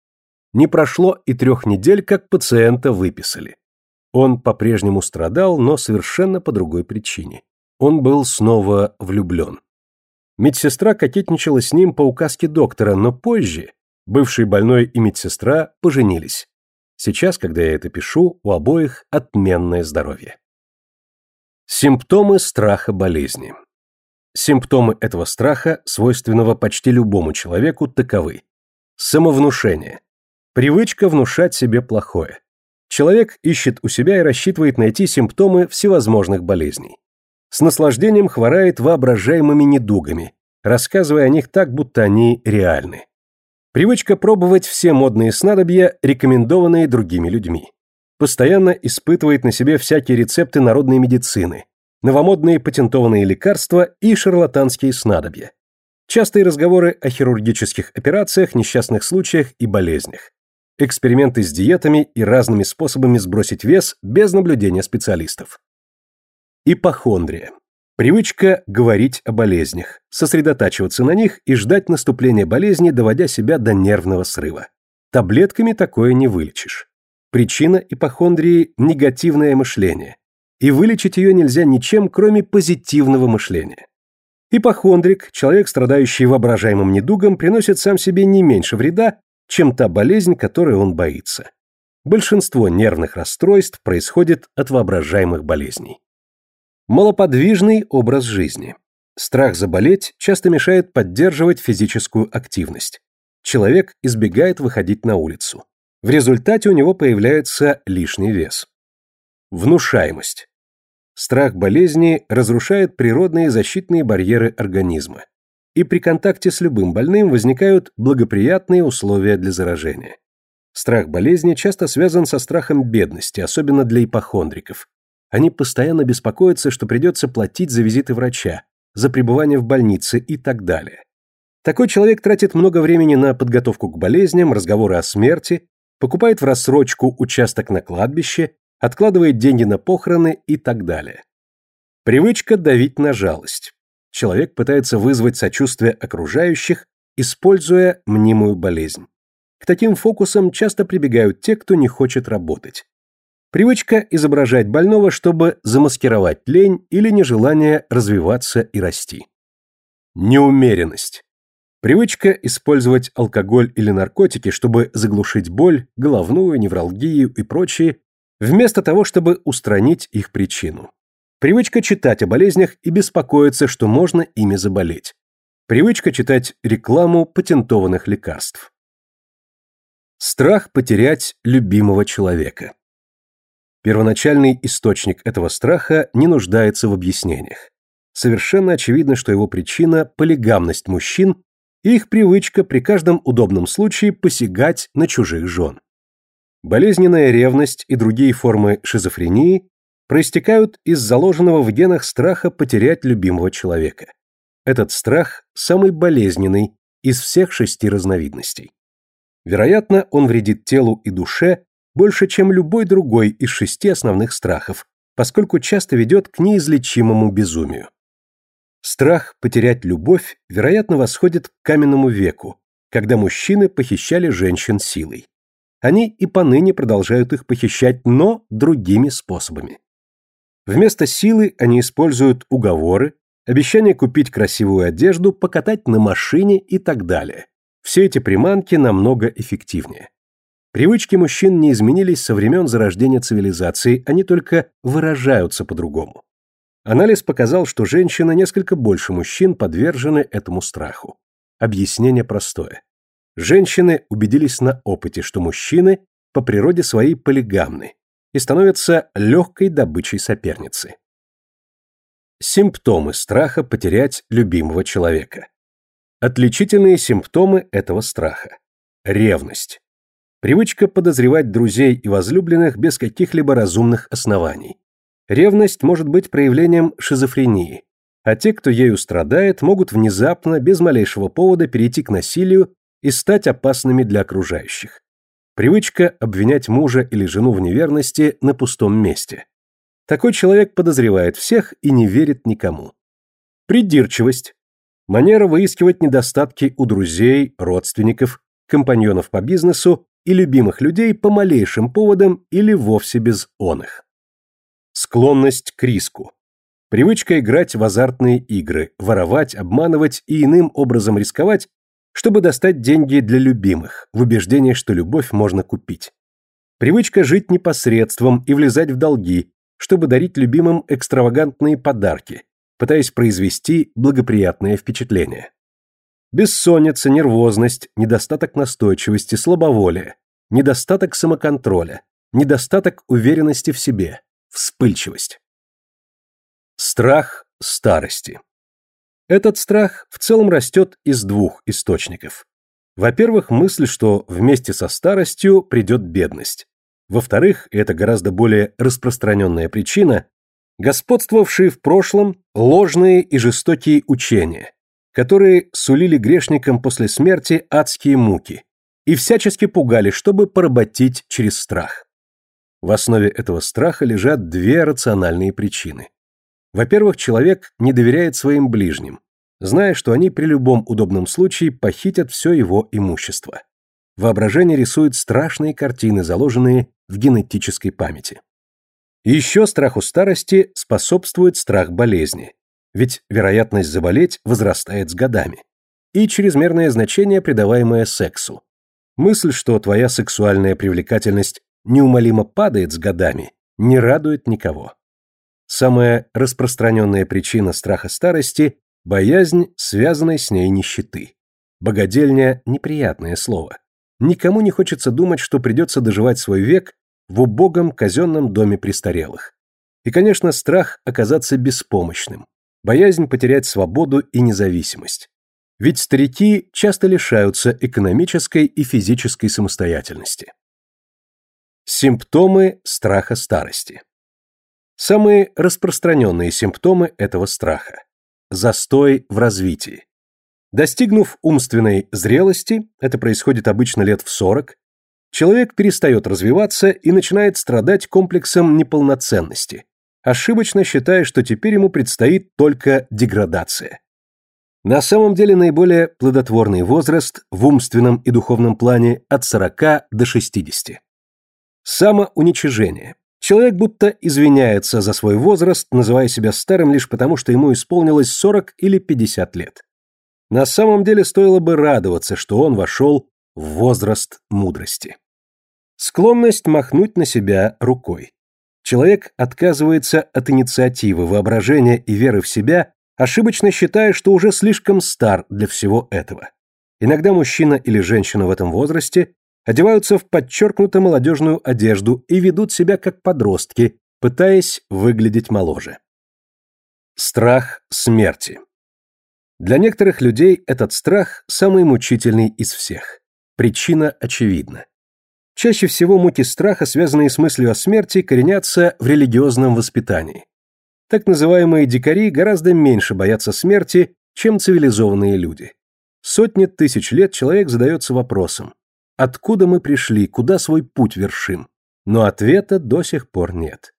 Не прошло и трех недель, как пациента выписали. Он по-прежнему страдал, но совершенно по другой причине. Он был снова влюблен. Медсестра кокетничала с ним по указке доктора, но позже бывший больной и медсестра поженились. Сейчас, когда я это пишу, у обоих отменное здоровье. Симптомы страха болезни. Симптомы этого страха, свойственного почти любому человеку, таковы. Самовнушение. Привычка внушать себе плохое. Человек ищет у себя и рассчитывает найти симптомы всевозможных болезней. С наслаждением хворает воображаемыми недугами, рассказывая о них так, будто они реальны. Привычка пробовать все модные снадобья, рекомендованные другими людьми. Постоянно испытывает на себе всякие рецепты народной медицины, новомодные патентованные лекарства и шарлатанские снадобья. Частые разговоры о хирургических операциях, несчастных случаях и болезнях. Эксперименты с диетами и разными способами сбросить вес без наблюдения специалистов. Ипохондрия. Привычка говорить о болезнях, сосредотачиваться на них и ждать наступления болезни, доводя себя до нервного срыва. Таблетками такое не вылечишь. Причина ипохондрии – негативное мышление, и вылечить ее нельзя ничем, кроме позитивного мышления. Ипохондрик, человек, страдающий воображаемым недугом, приносит сам себе не меньше вреда, чем та болезнь, которой он боится. Большинство нервных расстройств происходит от воображаемых болезней. Малоподвижный образ жизни. Страх заболеть часто мешает поддерживать физическую активность. Человек избегает выходить на улицу. В результате у него появляется лишний вес. Внушаемость. Страх болезни разрушает природные защитные барьеры организма. И при контакте с любым больным возникают благоприятные условия для заражения. Страх болезни часто связан со страхом бедности, особенно для ипохондриков. Они постоянно беспокоятся, что придется платить за визиты врача, за пребывание в больнице и так далее. Такой человек тратит много времени на подготовку к болезням, разговоры о смерти, покупает в рассрочку участок на кладбище, откладывает деньги на похороны и так далее. Привычка давить на жалость. Человек пытается вызвать сочувствие окружающих, используя мнимую болезнь. К таким фокусам часто прибегают те, кто не хочет работать. Привычка изображать больного, чтобы замаскировать лень или нежелание развиваться и расти. Неумеренность. Привычка использовать алкоголь или наркотики, чтобы заглушить боль, головную, невралгию и прочие, вместо того, чтобы устранить их причину. Привычка читать о болезнях и беспокоиться, что можно ими заболеть. Привычка читать рекламу патентованных лекарств. Страх потерять любимого человека. Первоначальный источник этого страха не нуждается в объяснениях. Совершенно очевидно, что его причина – полигамность мужчин и их привычка при каждом удобном случае посягать на чужих жен. Болезненная ревность и другие формы шизофрении проистекают из заложенного в генах страха потерять любимого человека. Этот страх самый болезненный из всех шести разновидностей. Вероятно, он вредит телу и душе больше, чем любой другой из шести основных страхов, поскольку часто ведет к неизлечимому безумию. Страх потерять любовь, вероятно, восходит к каменному веку, когда мужчины похищали женщин силой. Они и поныне продолжают их похищать, но другими способами. Вместо силы они используют уговоры, обещание купить красивую одежду, покатать на машине и так далее. Все эти приманки намного эффективнее. Привычки мужчин не изменились со времен зарождения цивилизации, они только выражаются по-другому. Анализ показал, что женщины несколько больше мужчин подвержены этому страху. Объяснение простое. Женщины убедились на опыте, что мужчины по природе своей полигамны и становятся легкой добычей соперницы. Симптомы страха потерять любимого человека. Отличительные симптомы этого страха. Ревность. Привычка подозревать друзей и возлюбленных без каких-либо разумных оснований. Ревность может быть проявлением шизофрении, а те, кто ею страдает, могут внезапно, без малейшего повода перейти к насилию и стать опасными для окружающих. Привычка обвинять мужа или жену в неверности на пустом месте. Такой человек подозревает всех и не верит никому. Придирчивость. Манера выискивать недостатки у друзей, родственников, компаньонов по бизнесу и любимых людей по малейшим поводам или вовсе без оных. Склонность к риску. Привычка играть в азартные игры, воровать, обманывать и иным образом рисковать, чтобы достать деньги для любимых, в убеждении, что любовь можно купить. Привычка жить непосредством и влезать в долги, чтобы дарить любимым экстравагантные подарки, пытаясь произвести благоприятное впечатление. Бессонница, нервозность, недостаток настойчивости, слабоволие, недостаток самоконтроля, недостаток уверенности в себе, вспыльчивость. Страх старости. Этот страх в целом растет из двух источников. Во-первых, мысль, что вместе со старостью придет бедность. Во-вторых, это гораздо более распространенная причина, господствовавшие в прошлом ложные и жестокие учения, которые сулили грешникам после смерти адские муки и всячески пугали, чтобы поработить через страх. В основе этого страха лежат две рациональные причины. Во-первых, человек не доверяет своим ближним, зная, что они при любом удобном случае похитят все его имущество. Воображение рисует страшные картины, заложенные в генетической памяти. еще страху старости способствует страх болезни. Ведь вероятность заболеть возрастает с годами. И чрезмерное значение, придаваемое сексу. Мысль, что твоя сексуальная привлекательность неумолимо падает с годами, не радует никого. Самая распространенная причина страха старости – боязнь, связанной с ней нищеты. Богодельня – неприятное слово. Никому не хочется думать, что придется доживать свой век в убогом казенном доме престарелых. И, конечно, страх оказаться беспомощным, боязнь потерять свободу и независимость. Ведь старики часто лишаются экономической и физической самостоятельности. Симптомы страха старости. Самые распространенные симптомы этого страха. Застой в развитии. Достигнув умственной зрелости, это происходит обычно лет в 40, человек перестает развиваться и начинает страдать комплексом неполноценности, ошибочно считая, что теперь ему предстоит только деградация. На самом деле наиболее плодотворный возраст в умственном и духовном плане от 40 до 60. Самоуничижение. Человек будто извиняется за свой возраст, называя себя старым лишь потому, что ему исполнилось 40 или 50 лет. На самом деле стоило бы радоваться, что он вошел в возраст мудрости. Склонность махнуть на себя рукой. Человек отказывается от инициативы, воображения и веры в себя, ошибочно считая, что уже слишком стар для всего этого. Иногда мужчина или женщина в этом возрасте одеваются в подчеркнуто молодежную одежду и ведут себя как подростки, пытаясь выглядеть моложе. Страх смерти. Для некоторых людей этот страх самый мучительный из всех. Причина очевидна. Чаще всего муки страха, связанные с мыслью о смерти, коренятся в религиозном воспитании. Так называемые дикари гораздо меньше боятся смерти, чем цивилизованные люди. Сотни тысяч лет человек задается вопросом, откуда мы пришли, куда свой путь вершим, но ответа до сих пор нет.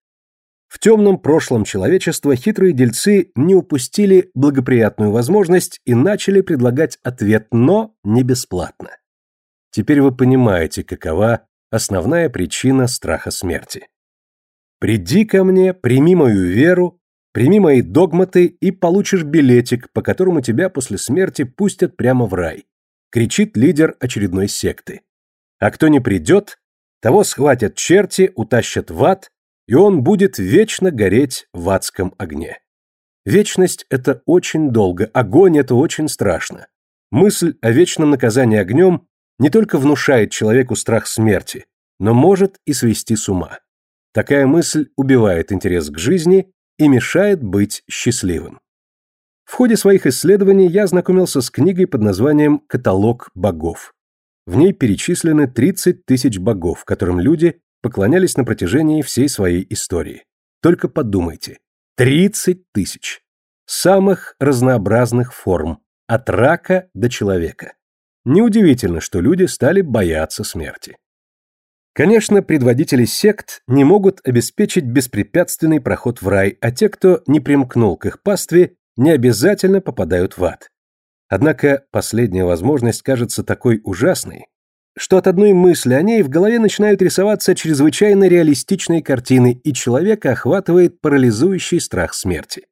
В темном прошлом человечества хитрые дельцы не упустили благоприятную возможность и начали предлагать ответ, но не бесплатно. Теперь вы понимаете, какова основная причина страха смерти. «Приди ко мне, прими мою веру, прими мои догматы и получишь билетик, по которому тебя после смерти пустят прямо в рай», кричит лидер очередной секты. А кто не придет, того схватят черти, утащат в ад, и он будет вечно гореть в адском огне. Вечность – это очень долго, огонь – это очень страшно. Мысль о вечном наказании огнем не только внушает человеку страх смерти, но может и свести с ума. Такая мысль убивает интерес к жизни и мешает быть счастливым. В ходе своих исследований я ознакомился с книгой под названием «Каталог богов». В ней перечислены 30 тысяч богов, которым люди поклонялись на протяжении всей своей истории. Только подумайте. 30 тысяч. Самых разнообразных форм, от рака до человека. Неудивительно, что люди стали бояться смерти. Конечно, предводители сект не могут обеспечить беспрепятственный проход в рай, а те, кто не примкнул к их пастве, не обязательно попадают в ад. Однако последняя возможность кажется такой ужасной, что от одной мысли о ней в голове начинают рисоваться чрезвычайно реалистичные картины, и человека охватывает парализующий страх смерти.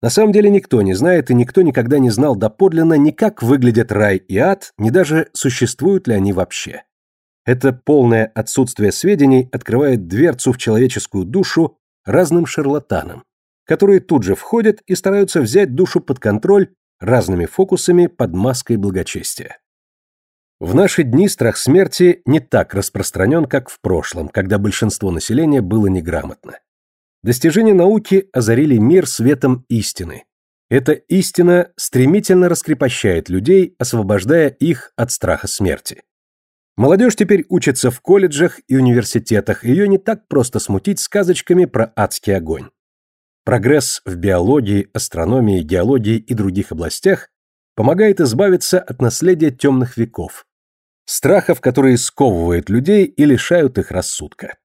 На самом деле никто не знает и никто никогда не знал доподлинно ни как выглядят рай и ад, ни даже существуют ли они вообще. Это полное отсутствие сведений открывает дверцу в человеческую душу разным шарлатанам, которые тут же входят и стараются взять душу под контроль разными фокусами под маской благочестия. В наши дни страх смерти не так распространен, как в прошлом, когда большинство населения было неграмотно. Достижения науки озарили мир светом истины. Эта истина стремительно раскрепощает людей, освобождая их от страха смерти. Молодежь теперь учится в колледжах и университетах, ее не так просто смутить сказочками про адский огонь. Прогресс в биологии, астрономии, геологии и других областях помогает избавиться от наследия темных веков, страхов, которые сковывают людей и лишают их рассудка.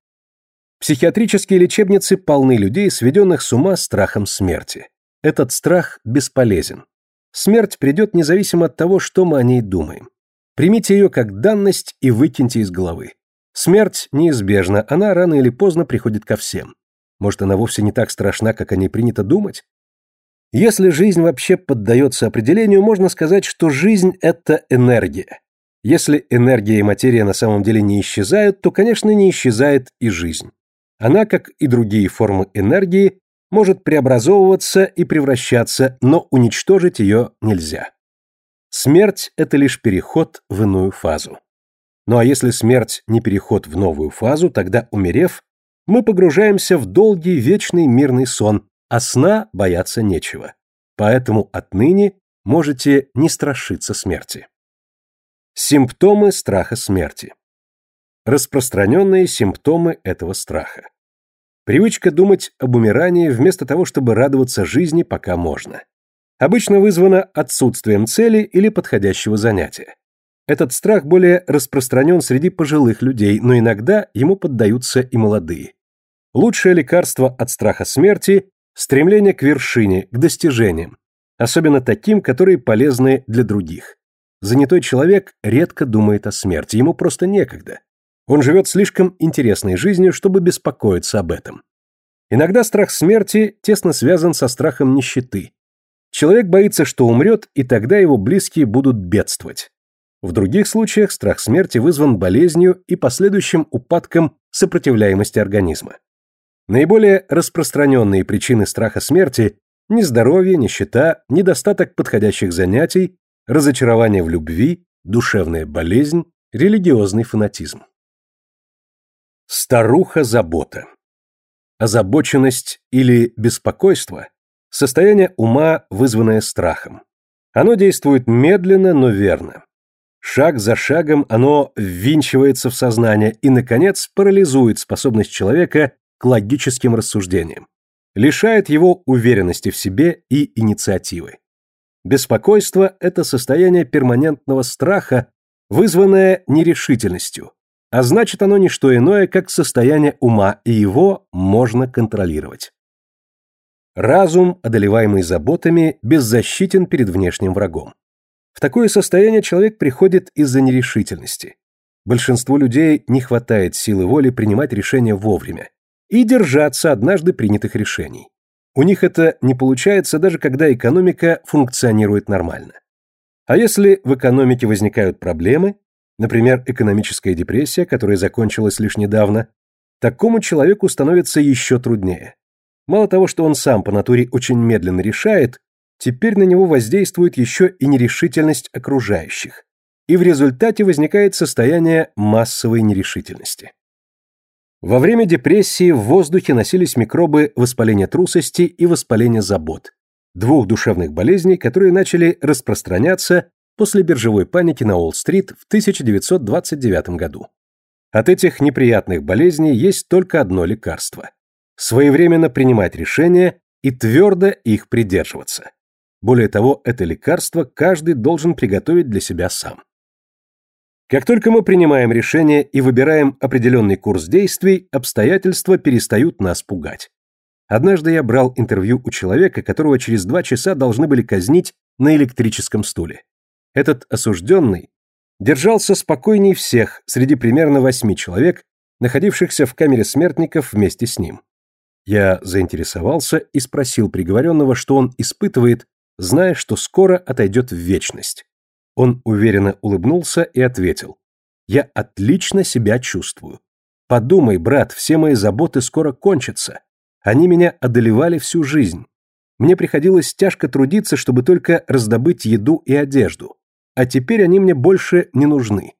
Психиатрические лечебницы полны людей, сведенных с ума страхом смерти. Этот страх бесполезен. Смерть придет независимо от того, что мы о ней думаем. Примите ее как данность и выкиньте из головы. Смерть неизбежна, она рано или поздно приходит ко всем. Может, она вовсе не так страшна, как о ней принято думать? Если жизнь вообще поддается определению, можно сказать, что жизнь – это энергия. Если энергия и материя на самом деле не исчезают, то, конечно, не исчезает и жизнь. Она, как и другие формы энергии, может преобразовываться и превращаться, но уничтожить ее нельзя. Смерть – это лишь переход в иную фазу. Ну а если смерть не переход в новую фазу, тогда, умерев, мы погружаемся в долгий вечный мирный сон, а сна бояться нечего. Поэтому отныне можете не страшиться смерти. Симптомы страха смерти. Распространенные симптомы этого страха. Привычка думать об умирании вместо того, чтобы радоваться жизни, пока можно. Обычно вызвана отсутствием цели или подходящего занятия. Этот страх более распространен среди пожилых людей, но иногда ему поддаются и молодые. Лучшее лекарство от страха смерти – стремление к вершине, к достижениям, особенно таким, которые полезны для других. Занятой человек редко думает о смерти, ему просто некогда. Он живет слишком интересной жизнью, чтобы беспокоиться об этом. Иногда страх смерти тесно связан со страхом нищеты. Человек боится, что умрет, и тогда его близкие будут бедствовать. В других случаях страх смерти вызван болезнью и последующим упадком сопротивляемости организма. Наиболее распространенные причины страха смерти – нездоровье, нищета, недостаток подходящих занятий, разочарование в любви, душевная болезнь, религиозный фанатизм. Старуха-забота. Озабоченность или беспокойство – состояние ума, вызванное страхом. Оно действует медленно, но верно. Шаг за шагом оно ввинчивается в сознание и, наконец, парализует способность человека к логическим рассуждениям, лишает его уверенности в себе и инициативы. Беспокойство – это состояние перманентного страха, вызванное нерешительностью, а значит оно не что иное, как состояние ума, и его можно контролировать. Разум, одолеваемый заботами, беззащитен перед внешним врагом. В такое состояние человек приходит из-за нерешительности. Большинству людей не хватает силы воли принимать решения вовремя и держаться однажды принятых решений. У них это не получается даже когда экономика функционирует нормально. А если в экономике возникают проблемы, например, экономическая депрессия, которая закончилась лишь недавно, такому человеку становится еще труднее. Мало того, что он сам по натуре очень медленно решает, теперь на него воздействует еще и нерешительность окружающих. И в результате возникает состояние массовой нерешительности. Во время депрессии в воздухе носились микробы воспаления трусости и воспаления забот, двух душевных болезней, которые начали распространяться после биржевой паники на Уолл-стрит в 1929 году. От этих неприятных болезней есть только одно лекарство – своевременно принимать решения и твердо их придерживаться. Более того, это лекарство каждый должен приготовить для себя сам. Как только мы принимаем решение и выбираем определенный курс действий, обстоятельства перестают нас пугать. Однажды я брал интервью у человека, которого через два часа должны были казнить на электрическом стуле. Этот осужденный держался спокойней всех среди примерно восьми человек, находившихся в камере смертников вместе с ним. Я заинтересовался и спросил приговоренного, что он испытывает, зная, что скоро отойдет в вечность. Он уверенно улыбнулся и ответил. «Я отлично себя чувствую. Подумай, брат, все мои заботы скоро кончатся. Они меня одолевали всю жизнь. Мне приходилось тяжко трудиться, чтобы только раздобыть еду и одежду а теперь они мне больше не нужны.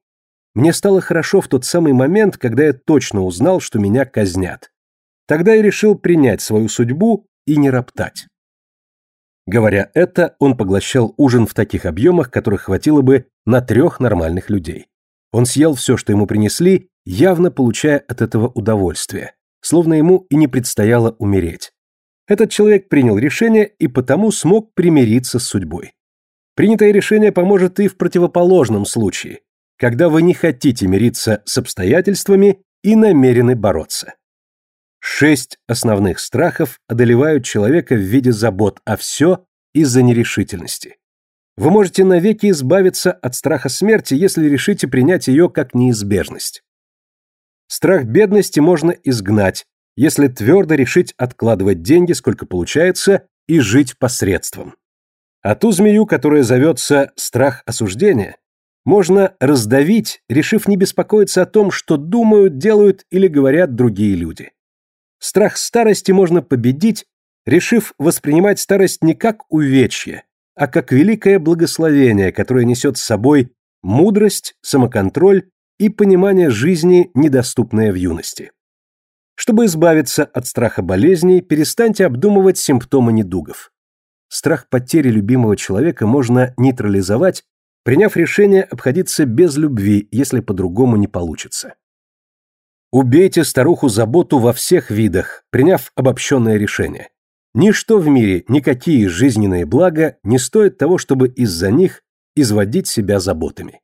Мне стало хорошо в тот самый момент, когда я точно узнал, что меня казнят. Тогда я решил принять свою судьбу и не роптать. Говоря это, он поглощал ужин в таких объемах, которых хватило бы на трех нормальных людей. Он съел все, что ему принесли, явно получая от этого удовольствие, словно ему и не предстояло умереть. Этот человек принял решение и потому смог примириться с судьбой. Принятое решение поможет и в противоположном случае, когда вы не хотите мириться с обстоятельствами и намерены бороться. Шесть основных страхов одолевают человека в виде забот, а все из-за нерешительности. Вы можете навеки избавиться от страха смерти, если решите принять ее как неизбежность. Страх бедности можно изгнать, если твердо решить откладывать деньги, сколько получается, и жить посредством. А ту змею, которая зовется страх осуждения, можно раздавить, решив не беспокоиться о том, что думают, делают или говорят другие люди. Страх старости можно победить, решив воспринимать старость не как увечье, а как великое благословение, которое несет с собой мудрость, самоконтроль и понимание жизни, недоступное в юности. Чтобы избавиться от страха болезней, перестаньте обдумывать симптомы недугов. Страх потери любимого человека можно нейтрализовать, приняв решение обходиться без любви, если по-другому не получится. Убейте старуху заботу во всех видах, приняв обобщенное решение. Ничто в мире, никакие жизненные блага не стоят того, чтобы из-за них изводить себя заботами.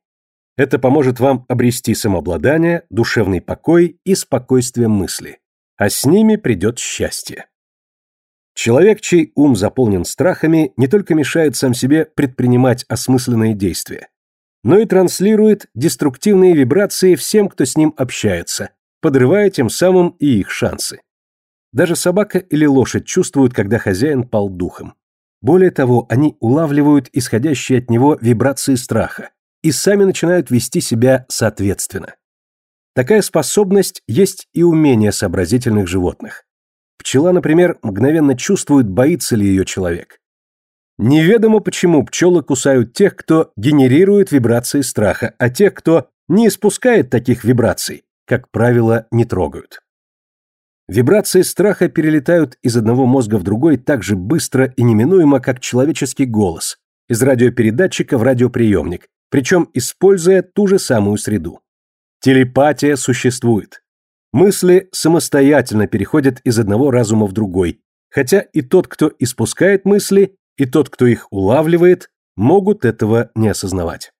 Это поможет вам обрести самообладание, душевный покой и спокойствие мысли, а с ними придет счастье. Человек, чей ум заполнен страхами, не только мешает сам себе предпринимать осмысленные действия, но и транслирует деструктивные вибрации всем, кто с ним общается, подрывая тем самым и их шансы. Даже собака или лошадь чувствуют, когда хозяин пал духом. Более того, они улавливают исходящие от него вибрации страха и сами начинают вести себя соответственно. Такая способность есть и умение сообразительных животных. Пчела, например, мгновенно чувствует, боится ли ее человек. Неведомо почему пчелы кусают тех, кто генерирует вибрации страха, а тех, кто не испускает таких вибраций, как правило, не трогают. Вибрации страха перелетают из одного мозга в другой так же быстро и неминуемо, как человеческий голос, из радиопередатчика в радиоприемник, причем используя ту же самую среду. Телепатия существует. Мысли самостоятельно переходят из одного разума в другой, хотя и тот, кто испускает мысли, и тот, кто их улавливает, могут этого не осознавать.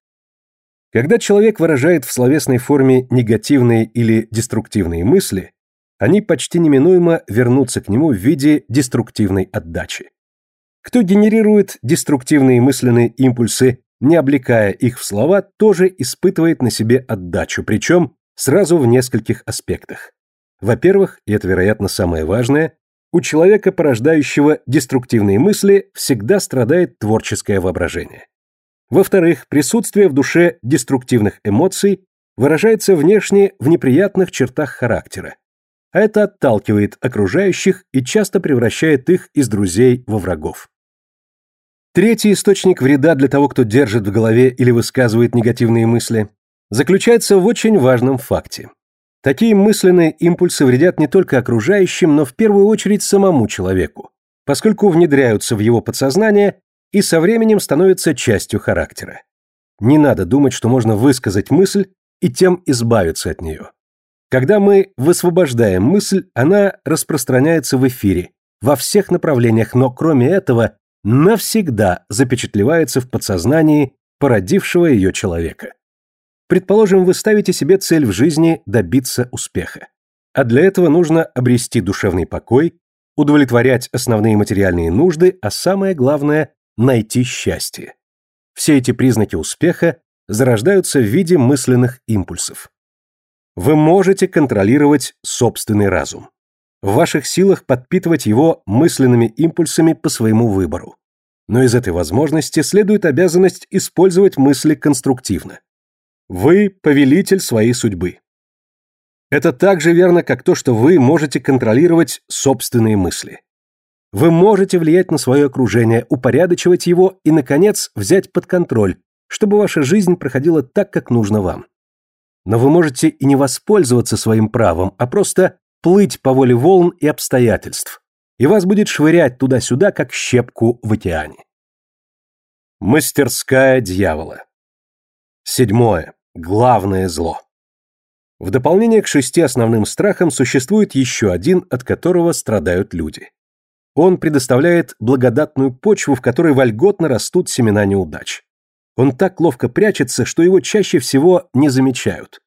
Когда человек выражает в словесной форме негативные или деструктивные мысли, они почти неминуемо вернутся к нему в виде деструктивной отдачи. Кто генерирует деструктивные мысленные импульсы, не облекая их в слова, тоже испытывает на себе отдачу, причем сразу в нескольких аспектах. Во-первых, и это, вероятно, самое важное, у человека, порождающего деструктивные мысли, всегда страдает творческое воображение. Во-вторых, присутствие в душе деструктивных эмоций выражается внешне в неприятных чертах характера, а это отталкивает окружающих и часто превращает их из друзей во врагов. Третий источник вреда для того, кто держит в голове или высказывает негативные мысли, заключается в очень важном факте. Такие мысленные импульсы вредят не только окружающим, но в первую очередь самому человеку, поскольку внедряются в его подсознание и со временем становится частью характера. Не надо думать, что можно высказать мысль и тем избавиться от нее. Когда мы высвобождаем мысль, она распространяется в эфире, во всех направлениях, но кроме этого навсегда запечатлевается в подсознании породившего ее человека. Предположим, вы ставите себе цель в жизни добиться успеха. А для этого нужно обрести душевный покой, удовлетворять основные материальные нужды, а самое главное найти счастье. Все эти признаки успеха зарождаются в виде мысленных импульсов. Вы можете контролировать собственный разум. В ваших силах подпитывать его мысленными импульсами по своему выбору. Но из этой возможности следует обязанность использовать мысли конструктивно. Вы повелитель своей судьбы. Это так же верно, как то, что вы можете контролировать собственные мысли. Вы можете влиять на свое окружение, упорядочивать его и, наконец, взять под контроль, чтобы ваша жизнь проходила так, как нужно вам. Но вы можете и не воспользоваться своим правом, а просто плыть по воле волн и обстоятельств, и вас будет швырять туда-сюда, как щепку в океане. Мастерская дьявола. Седьмое. Главное зло. В дополнение к шести основным страхам существует еще один, от которого страдают люди. Он предоставляет благодатную почву, в которой вольготно растут семена неудач. Он так ловко прячется, что его чаще всего не замечают.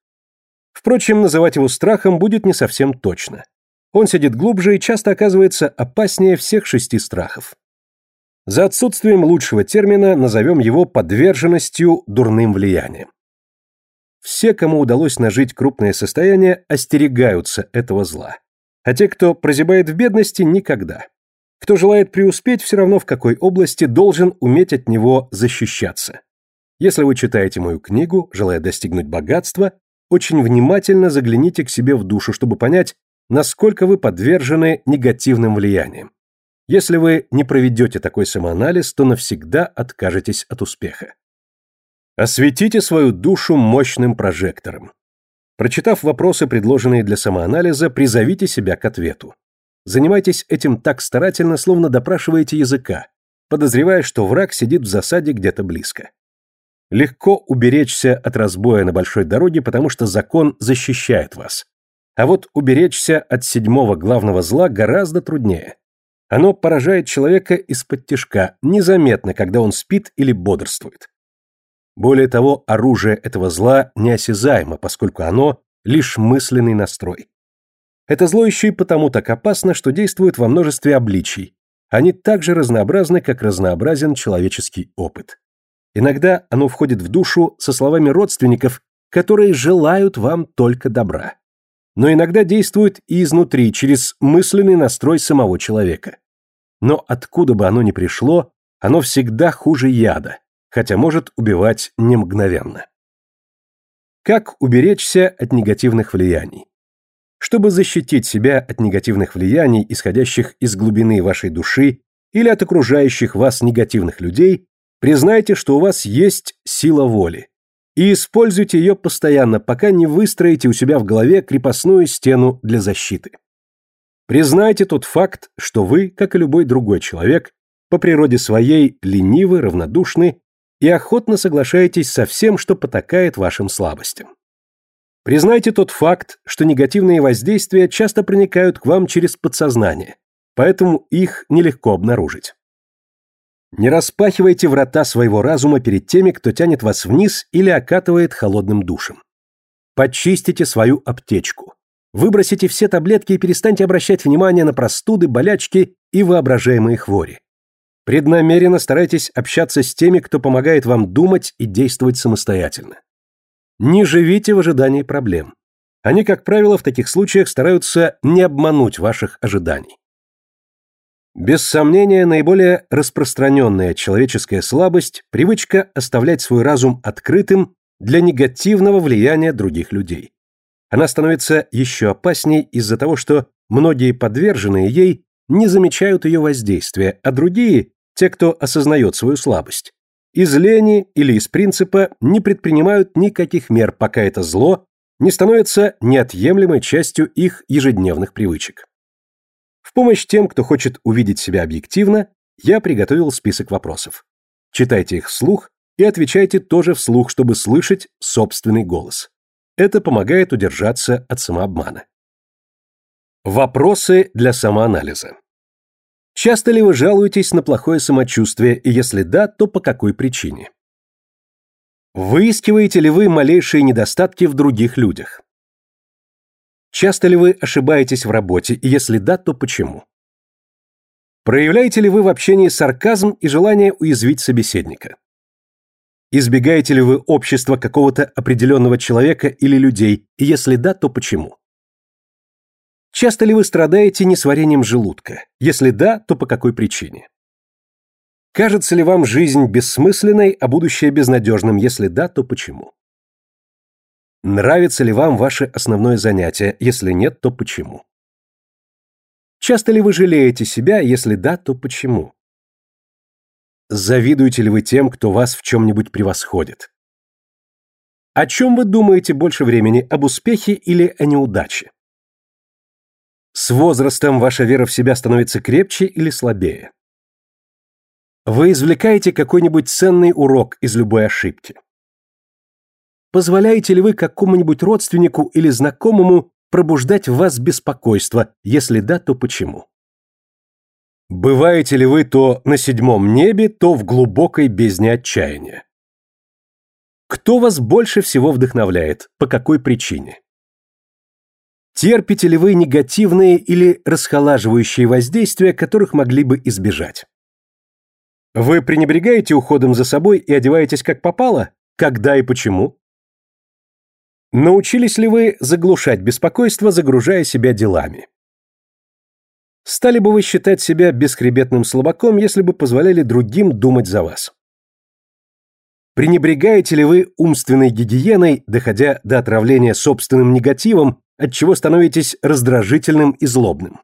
Впрочем, называть его страхом будет не совсем точно. Он сидит глубже и часто оказывается опаснее всех шести страхов. За отсутствием лучшего термина назовем его подверженностью дурным влияниям. Все, кому удалось нажить крупное состояние, остерегаются этого зла. А те, кто прозябает в бедности, никогда. Кто желает преуспеть, все равно в какой области должен уметь от него защищаться. Если вы читаете мою книгу, желая достигнуть богатства, очень внимательно загляните к себе в душу, чтобы понять, насколько вы подвержены негативным влияниям. Если вы не проведете такой самоанализ, то навсегда откажетесь от успеха. Осветите свою душу мощным прожектором. Прочитав вопросы, предложенные для самоанализа, призовите себя к ответу. Занимайтесь этим так старательно, словно допрашиваете языка, подозревая, что враг сидит в засаде где-то близко. Легко уберечься от разбоя на большой дороге, потому что закон защищает вас. А вот уберечься от седьмого главного зла гораздо труднее. Оно поражает человека из-под тишка, незаметно, когда он спит или бодрствует. Более того, оружие этого зла неосязаемо, поскольку оно лишь мысленный настрой. Это зло еще и потому так опасно, что действует во множестве обличий. Они так же разнообразны, как разнообразен человеческий опыт. Иногда оно входит в душу со словами родственников, которые желают вам только добра. Но иногда действует и изнутри, через мысленный настрой самого человека. Но откуда бы оно ни пришло, оно всегда хуже яда, хотя может убивать не мгновенно. Как уберечься от негативных влияний? Чтобы защитить себя от негативных влияний, исходящих из глубины вашей души или от окружающих вас негативных людей, признайте, что у вас есть сила воли. И используйте ее постоянно, пока не выстроите у себя в голове крепостную стену для защиты. Признайте тот факт, что вы, как и любой другой человек, по природе своей ленивы, равнодушны и охотно соглашаетесь со всем, что потакает вашим слабостям. Признайте тот факт, что негативные воздействия часто проникают к вам через подсознание, поэтому их нелегко обнаружить. Не распахивайте врата своего разума перед теми, кто тянет вас вниз или окатывает холодным душем. Почистите свою аптечку. Выбросите все таблетки и перестаньте обращать внимание на простуды, болячки и воображаемые хвори. Преднамеренно старайтесь общаться с теми, кто помогает вам думать и действовать самостоятельно. Не живите в ожидании проблем. Они, как правило, в таких случаях стараются не обмануть ваших ожиданий. Без сомнения, наиболее распространенная человеческая слабость – привычка оставлять свой разум открытым для негативного влияния других людей. Она становится еще опасней из-за того, что многие подверженные ей не замечают ее воздействия, а другие, те, кто осознает свою слабость, из лени или из принципа не предпринимают никаких мер, пока это зло не становится неотъемлемой частью их ежедневных привычек. В помощь тем, кто хочет увидеть себя объективно, я приготовил список вопросов. Читайте их вслух и отвечайте тоже вслух, чтобы слышать собственный голос. Это помогает удержаться от самообмана. Вопросы для самоанализа. Часто ли вы жалуетесь на плохое самочувствие, и если да, то по какой причине? Выискиваете ли вы малейшие недостатки в других людях? Часто ли вы ошибаетесь в работе, и если да, то почему? Проявляете ли вы в общении сарказм и желание уязвить собеседника? Избегаете ли вы общества какого-то определенного человека или людей, и если да, то почему? Часто ли вы страдаете несварением желудка? Если да, то по какой причине? Кажется ли вам жизнь бессмысленной, а будущее безнадежным? Если да, то почему? Нравится ли вам ваше основное занятие? Если нет, то почему? Часто ли вы жалеете себя? Если да, то почему? Завидуете ли вы тем, кто вас в чем-нибудь превосходит? О чем вы думаете больше времени, об успехе или о неудаче? С возрастом ваша вера в себя становится крепче или слабее? Вы извлекаете какой-нибудь ценный урок из любой ошибки? Позволяете ли вы какому-нибудь родственнику или знакомому пробуждать в вас беспокойство? Если да, то почему? Бываете ли вы то на седьмом небе, то в глубокой бездне отчаяния? Кто вас больше всего вдохновляет? По какой причине? Терпите ли вы негативные или расхолаживающие воздействия, которых могли бы избежать? Вы пренебрегаете уходом за собой и одеваетесь как попало? Когда и почему? Научились ли вы заглушать беспокойство, загружая себя делами? Стали бы вы считать себя бесхребетным слабаком, если бы позволяли другим думать за вас? Пренебрегаете ли вы умственной гигиеной, доходя до отравления собственным негативом, от чего становитесь раздражительным и злобным?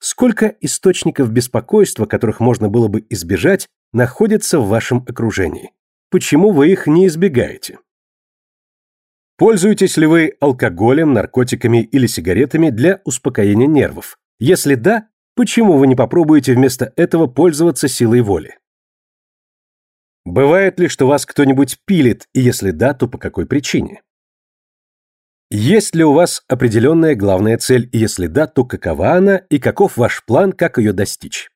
Сколько источников беспокойства, которых можно было бы избежать, находится в вашем окружении? Почему вы их не избегаете? Пользуетесь ли вы алкоголем, наркотиками или сигаретами для успокоения нервов? Если да, почему вы не попробуете вместо этого пользоваться силой воли? Бывает ли, что вас кто-нибудь пилит, и если да, то по какой причине? Есть ли у вас определенная главная цель, и если да, то какова она, и каков ваш план, как ее достичь?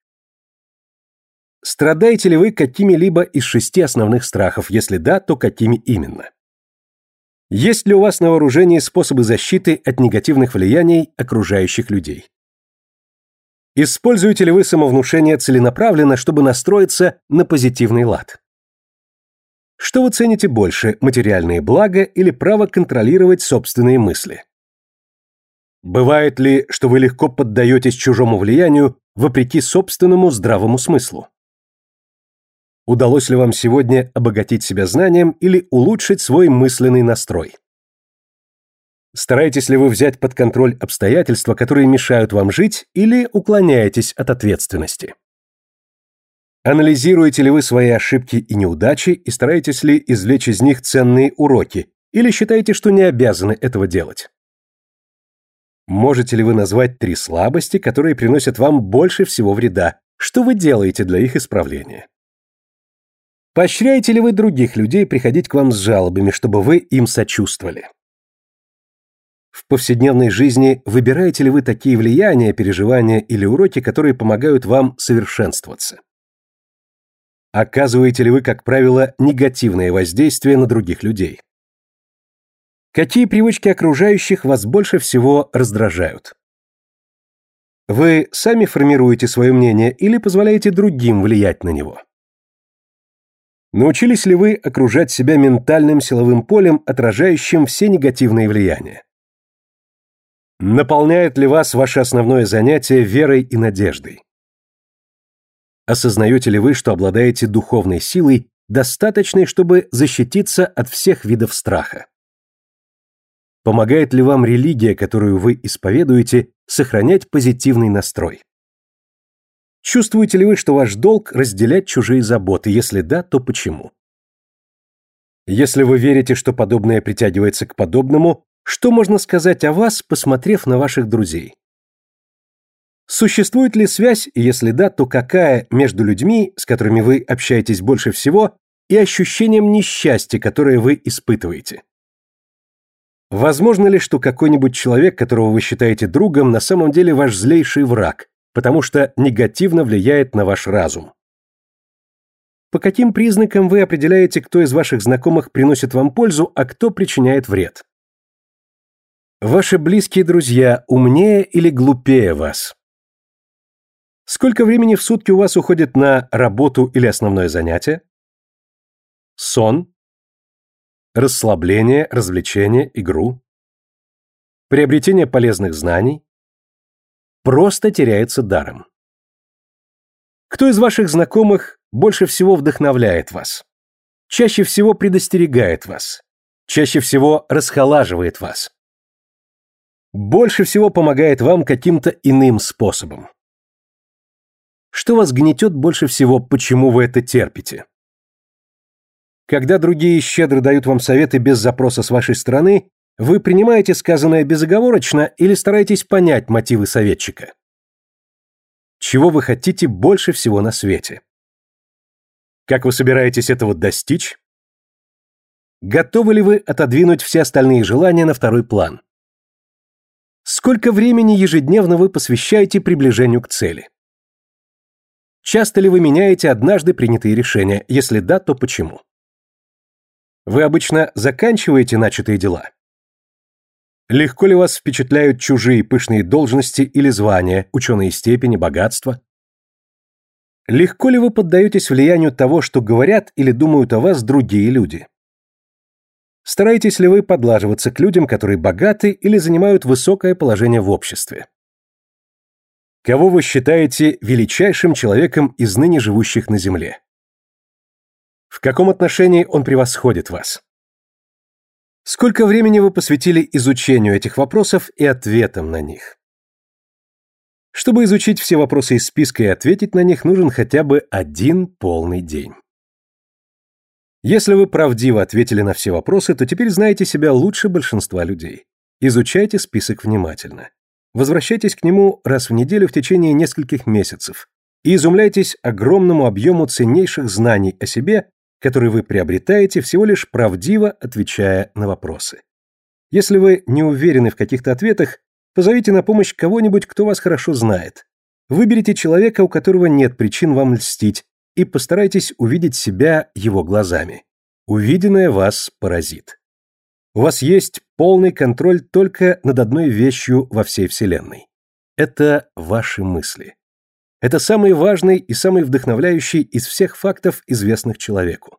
Страдаете ли вы какими-либо из шести основных страхов, если да, то какими именно? Есть ли у вас на вооружении способы защиты от негативных влияний окружающих людей? Используете ли вы самовнушение целенаправленно, чтобы настроиться на позитивный лад? Что вы цените больше, материальные блага или право контролировать собственные мысли? Бывает ли, что вы легко поддаетесь чужому влиянию вопреки собственному здравому смыслу? Удалось ли вам сегодня обогатить себя знанием или улучшить свой мысленный настрой? Стараетесь ли вы взять под контроль обстоятельства, которые мешают вам жить, или уклоняетесь от ответственности? Анализируете ли вы свои ошибки и неудачи и стараетесь ли извлечь из них ценные уроки, или считаете, что не обязаны этого делать? Можете ли вы назвать три слабости, которые приносят вам больше всего вреда? Что вы делаете для их исправления? Поощряете ли вы других людей приходить к вам с жалобами, чтобы вы им сочувствовали? В повседневной жизни выбираете ли вы такие влияния, переживания или уроки, которые помогают вам совершенствоваться? Оказываете ли вы, как правило, негативное воздействие на других людей? Какие привычки окружающих вас больше всего раздражают? Вы сами формируете свое мнение или позволяете другим влиять на него? Научились ли вы окружать себя ментальным силовым полем, отражающим все негативные влияния? Наполняет ли вас ваше основное занятие верой и надеждой? Осознаете ли вы, что обладаете духовной силой, достаточной, чтобы защититься от всех видов страха? Помогает ли вам религия, которую вы исповедуете, сохранять позитивный настрой? Чувствуете ли вы, что ваш долг разделять чужие заботы? Если да, то почему? Если вы верите, что подобное притягивается к подобному, что можно сказать о вас, посмотрев на ваших друзей? Существует ли связь, если да, то какая между людьми, с которыми вы общаетесь больше всего, и ощущением несчастья, которое вы испытываете? Возможно ли, что какой-нибудь человек, которого вы считаете другом, на самом деле ваш злейший враг, потому что негативно влияет на ваш разум? По каким признакам вы определяете, кто из ваших знакомых приносит вам пользу, а кто причиняет вред? Ваши близкие друзья умнее или глупее вас? Сколько времени в сутки у вас уходит на работу или основное занятие? Сон? Расслабление, развлечение, игру? Приобретение полезных знаний? Просто теряется даром. Кто из ваших знакомых больше всего вдохновляет вас? Чаще всего предостерегает вас? Чаще всего расхолаживает вас? Больше всего помогает вам каким-то иным способом? Что вас гнетет больше всего, почему вы это терпите? Когда другие щедро дают вам советы без запроса с вашей стороны, вы принимаете сказанное безоговорочно или стараетесь понять мотивы советчика? Чего вы хотите больше всего на свете? Как вы собираетесь этого достичь? Готовы ли вы отодвинуть все остальные желания на второй план? Сколько времени ежедневно вы посвящаете приближению к цели? Часто ли вы меняете однажды принятые решения? Если да, то почему? Вы обычно заканчиваете начатые дела? Легко ли вас впечатляют чужие пышные должности или звания, ученые степени, богатства? Легко ли вы поддаетесь влиянию того, что говорят или думают о вас другие люди? Стараетесь ли вы подлаживаться к людям, которые богаты или занимают высокое положение в обществе? Кого вы считаете величайшим человеком из ныне живущих на Земле? В каком отношении он превосходит вас? Сколько времени вы посвятили изучению этих вопросов и ответам на них? Чтобы изучить все вопросы из списка и ответить на них, нужен хотя бы один полный день. Если вы правдиво ответили на все вопросы, то теперь знаете себя лучше большинства людей. Изучайте список внимательно. Возвращайтесь к нему раз в неделю в течение нескольких месяцев и изумляйтесь огромному объему ценнейших знаний о себе, которые вы приобретаете, всего лишь правдиво отвечая на вопросы. Если вы не уверены в каких-то ответах, Позовите на помощь кого-нибудь, кто вас хорошо знает. Выберите человека, у которого нет причин вам льстить, и постарайтесь увидеть себя его глазами. Увиденное вас поразит. У вас есть полный контроль только над одной вещью во всей Вселенной. Это ваши мысли. Это самый важный и самый вдохновляющий из всех фактов, известных человеку.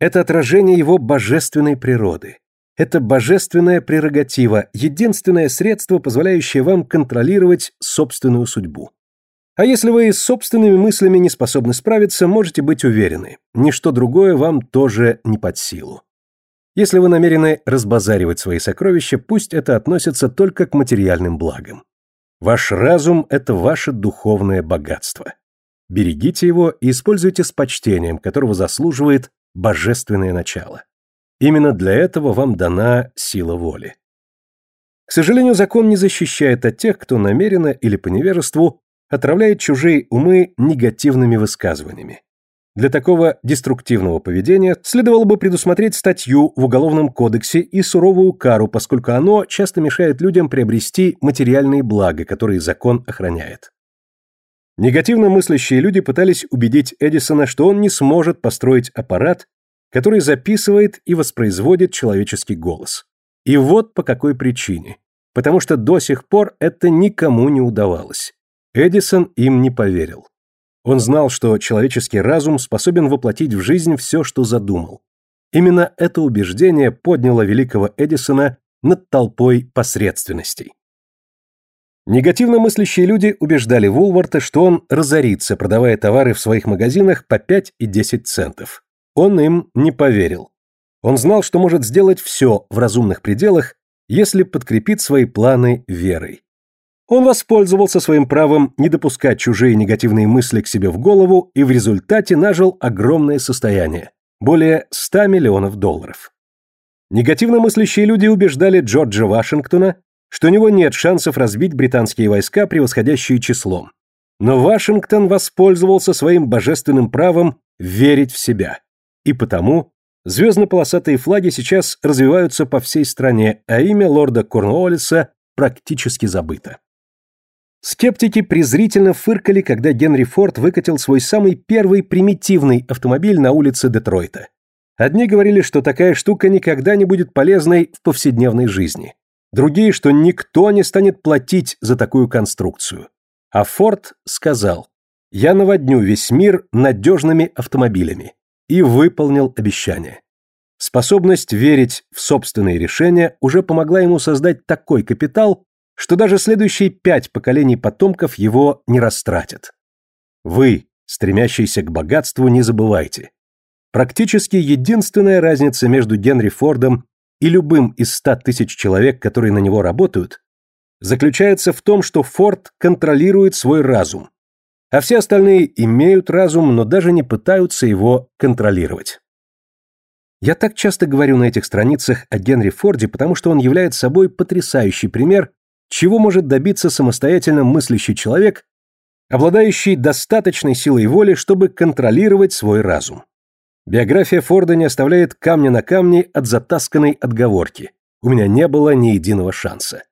Это отражение его божественной природы. Это божественная прерогатива, единственное средство, позволяющее вам контролировать собственную судьбу. А если вы с собственными мыслями не способны справиться, можете быть уверены, ничто другое вам тоже не под силу. Если вы намерены разбазаривать свои сокровища, пусть это относится только к материальным благам. Ваш разум – это ваше духовное богатство. Берегите его и используйте с почтением, которого заслуживает божественное начало. Именно для этого вам дана сила воли. К сожалению, закон не защищает от тех, кто намеренно или по невежеству отравляет чужие умы негативными высказываниями. Для такого деструктивного поведения следовало бы предусмотреть статью в Уголовном кодексе и суровую кару, поскольку оно часто мешает людям приобрести материальные блага, которые закон охраняет. Негативно мыслящие люди пытались убедить Эдисона, что он не сможет построить аппарат, который записывает и воспроизводит человеческий голос. И вот по какой причине. Потому что до сих пор это никому не удавалось. Эдисон им не поверил. Он знал, что человеческий разум способен воплотить в жизнь все, что задумал. Именно это убеждение подняло великого Эдисона над толпой посредственностей. Негативно мыслящие люди убеждали Вулварта, что он разорится, продавая товары в своих магазинах по 5 и 10 центов. Он им не поверил. Он знал, что может сделать все в разумных пределах, если подкрепит свои планы верой. Он воспользовался своим правом не допускать чужие негативные мысли к себе в голову и в результате нажил огромное состояние – более 100 миллионов долларов. Негативно мыслящие люди убеждали Джорджа Вашингтона, что у него нет шансов разбить британские войска, превосходящие числом. Но Вашингтон воспользовался своим божественным правом верить в себя. И потому звездно-полосатые флаги сейчас развиваются по всей стране, а имя лорда Корнуоллиса практически забыто. Скептики презрительно фыркали, когда Генри Форд выкатил свой самый первый примитивный автомобиль на улице Детройта. Одни говорили, что такая штука никогда не будет полезной в повседневной жизни. Другие, что никто не станет платить за такую конструкцию. А Форд сказал, «Я наводню весь мир надежными автомобилями и выполнил обещание. Способность верить в собственные решения уже помогла ему создать такой капитал, что даже следующие пять поколений потомков его не растратят. Вы, стремящиеся к богатству, не забывайте. Практически единственная разница между Генри Фордом и любым из ста тысяч человек, которые на него работают, заключается в том, что Форд контролирует свой разум, а все остальные имеют разум, но даже не пытаются его контролировать. Я так часто говорю на этих страницах о Генри Форде, потому что он является собой потрясающий пример, чего может добиться самостоятельно мыслящий человек, обладающий достаточной силой воли, чтобы контролировать свой разум. Биография Форда не оставляет камня на камне от затасканной отговорки. У меня не было ни единого шанса.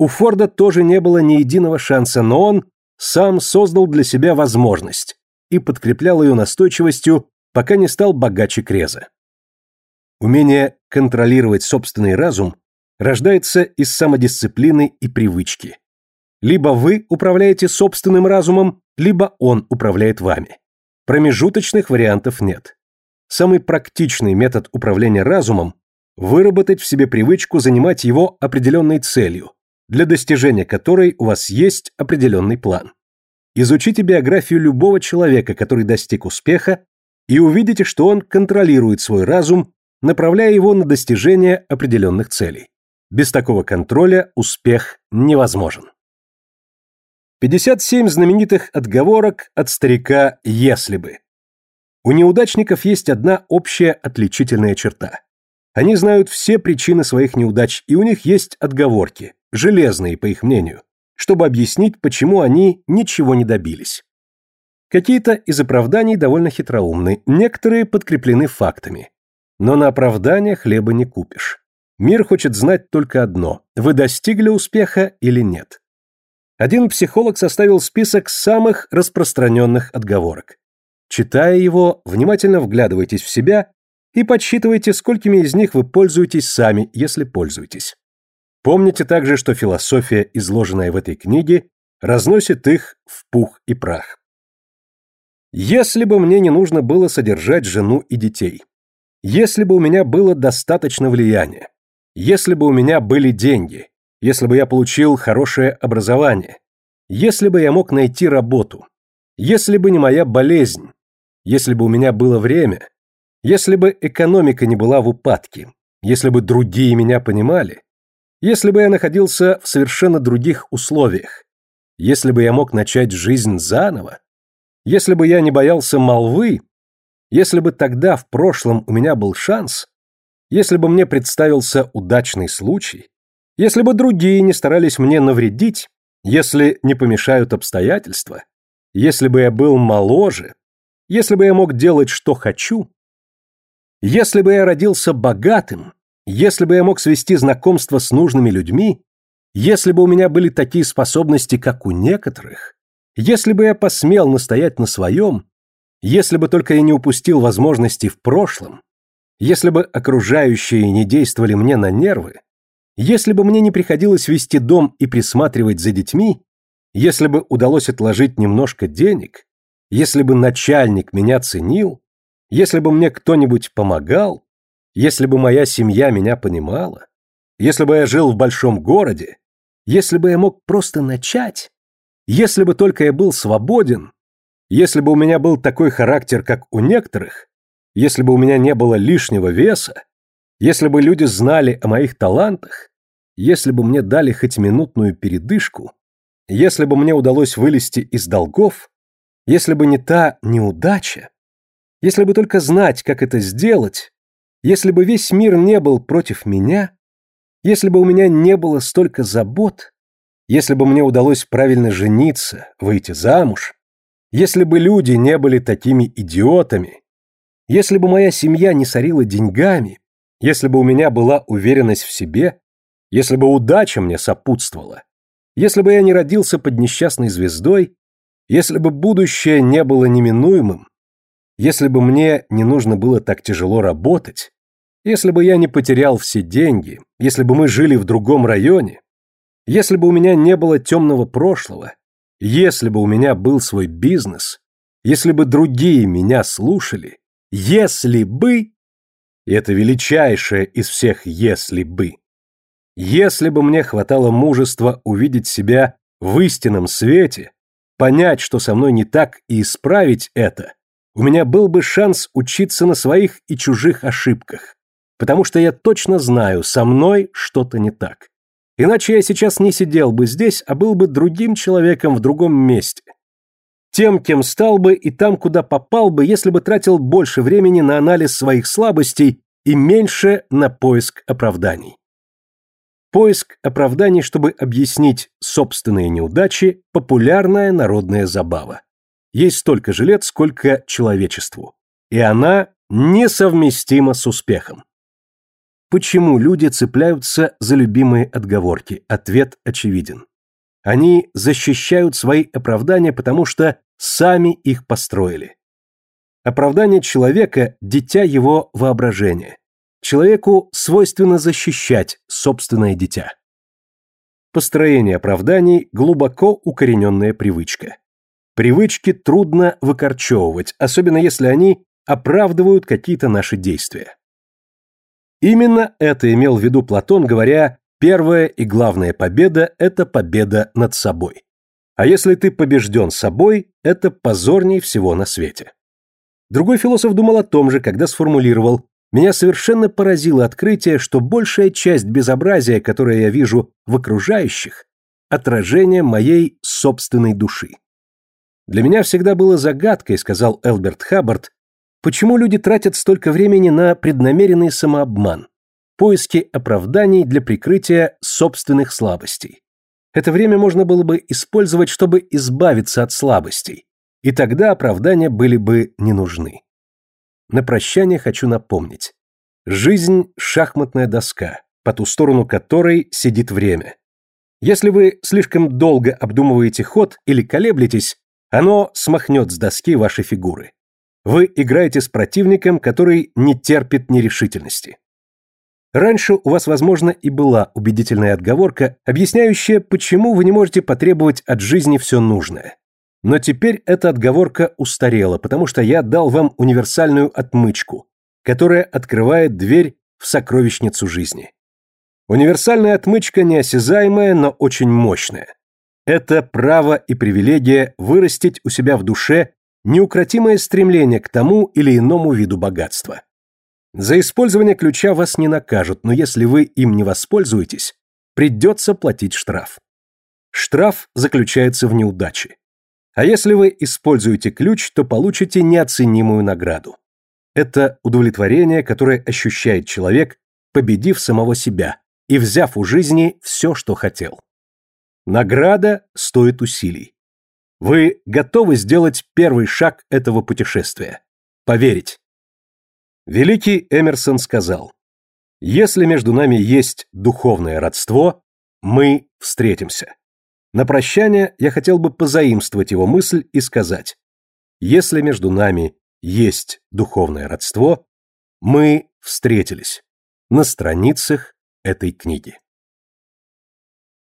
У Форда тоже не было ни единого шанса, но он сам создал для себя возможность и подкреплял ее настойчивостью, пока не стал богаче Креза. Умение контролировать собственный разум рождается из самодисциплины и привычки. Либо вы управляете собственным разумом, либо он управляет вами. Промежуточных вариантов нет. Самый практичный метод управления разумом – выработать в себе привычку занимать его определенной целью, для достижения которой у вас есть определенный план. Изучите биографию любого человека, который достиг успеха, и увидите, что он контролирует свой разум, направляя его на достижение определенных целей. Без такого контроля успех невозможен. 57 знаменитых отговорок от старика «если бы». У неудачников есть одна общая отличительная черта. Они знают все причины своих неудач, и у них есть отговорки, железные, по их мнению, чтобы объяснить, почему они ничего не добились. Какие-то из оправданий довольно хитроумны, некоторые подкреплены фактами. Но на оправдание хлеба не купишь. Мир хочет знать только одно – вы достигли успеха или нет. Один психолог составил список самых распространенных отговорок. Читая его, внимательно вглядывайтесь в себя и подсчитывайте, сколькими из них вы пользуетесь сами, если пользуетесь. Помните также, что философия, изложенная в этой книге, разносит их в пух и прах. Если бы мне не нужно было содержать жену и детей, если бы у меня было достаточно влияния, если бы у меня были деньги, если бы я получил хорошее образование, если бы я мог найти работу, если бы не моя болезнь, если бы у меня было время, если бы экономика не была в упадке, если бы другие меня понимали, если бы я находился в совершенно других условиях, если бы я мог начать жизнь заново, если бы я не боялся молвы, если бы тогда в прошлом у меня был шанс, если бы мне представился удачный случай, если бы другие не старались мне навредить, если не помешают обстоятельства, если бы я был моложе, если бы я мог делать, что хочу, если бы я родился богатым, если бы я мог свести знакомство с нужными людьми, если бы у меня были такие способности, как у некоторых, если бы я посмел настоять на своем, если бы только я не упустил возможности в прошлом, если бы окружающие не действовали мне на нервы, если бы мне не приходилось вести дом и присматривать за детьми, если бы удалось отложить немножко денег, если бы начальник меня ценил, если бы мне кто-нибудь помогал, если бы моя семья меня понимала, если бы я жил в большом городе, если бы я мог просто начать, если бы только я был свободен, если бы у меня был такой характер, как у некоторых, если бы у меня не было лишнего веса, если бы люди знали о моих талантах, если бы мне дали хоть минутную передышку, если бы мне удалось вылезти из долгов, если бы не та неудача, если бы только знать, как это сделать, если бы весь мир не был против меня, если бы у меня не было столько забот, если бы мне удалось правильно жениться, выйти замуж, если бы люди не были такими идиотами, если бы моя семья не сорила деньгами, если бы у меня была уверенность в себе, если бы удача мне сопутствовала, если бы я не родился под несчастной звездой, если бы будущее не было неминуемым, если бы мне не нужно было так тяжело работать, если бы я не потерял все деньги, если бы мы жили в другом районе, если бы у меня не было темного прошлого, если бы у меня был свой бизнес, если бы другие меня слушали, если бы... И это величайшее из всех «если бы». Если бы мне хватало мужества увидеть себя в истинном свете, понять, что со мной не так, и исправить это, у меня был бы шанс учиться на своих и чужих ошибках, потому что я точно знаю, со мной что-то не так. Иначе я сейчас не сидел бы здесь, а был бы другим человеком в другом месте. Тем, кем стал бы и там, куда попал бы, если бы тратил больше времени на анализ своих слабостей и меньше на поиск оправданий. Поиск оправданий, чтобы объяснить собственные неудачи – популярная народная забава. Есть столько же лет, сколько человечеству. И она несовместима с успехом. Почему люди цепляются за любимые отговорки? Ответ очевиден. Они защищают свои оправдания, потому что сами их построили. Оправдание человека – дитя его воображения. Человеку свойственно защищать собственное дитя. Построение оправданий – глубоко укорененная привычка. Привычки трудно выкорчевывать, особенно если они оправдывают какие-то наши действия. Именно это имел в виду Платон, говоря Первая и главная победа – это победа над собой. А если ты побежден собой, это позорней всего на свете. Другой философ думал о том же, когда сформулировал «Меня совершенно поразило открытие, что большая часть безобразия, которое я вижу в окружающих, отражение моей собственной души». Для меня всегда было загадкой, сказал Элберт Хаббард, почему люди тратят столько времени на преднамеренный самообман, поиски оправданий для прикрытия собственных слабостей. Это время можно было бы использовать, чтобы избавиться от слабостей, и тогда оправдания были бы не нужны. На прощание хочу напомнить. Жизнь – шахматная доска, по ту сторону которой сидит время. Если вы слишком долго обдумываете ход или колеблетесь, оно смахнет с доски ваши фигуры. Вы играете с противником, который не терпит нерешительности. Раньше у вас, возможно, и была убедительная отговорка, объясняющая, почему вы не можете потребовать от жизни все нужное. Но теперь эта отговорка устарела, потому что я дал вам универсальную отмычку, которая открывает дверь в сокровищницу жизни. Универсальная отмычка неосязаемая, но очень мощная. Это право и привилегия вырастить у себя в душе неукротимое стремление к тому или иному виду богатства. За использование ключа вас не накажут, но если вы им не воспользуетесь, придется платить штраф. Штраф заключается в неудаче. А если вы используете ключ, то получите неоценимую награду. Это удовлетворение, которое ощущает человек, победив самого себя и взяв у жизни все, что хотел. Награда стоит усилий. Вы готовы сделать первый шаг этого путешествия? Поверить. Великий Эмерсон сказал, «Если между нами есть духовное родство, мы встретимся». На прощание я хотел бы позаимствовать его мысль и сказать, «Если между нами есть духовное родство, мы встретились» на страницах этой книги.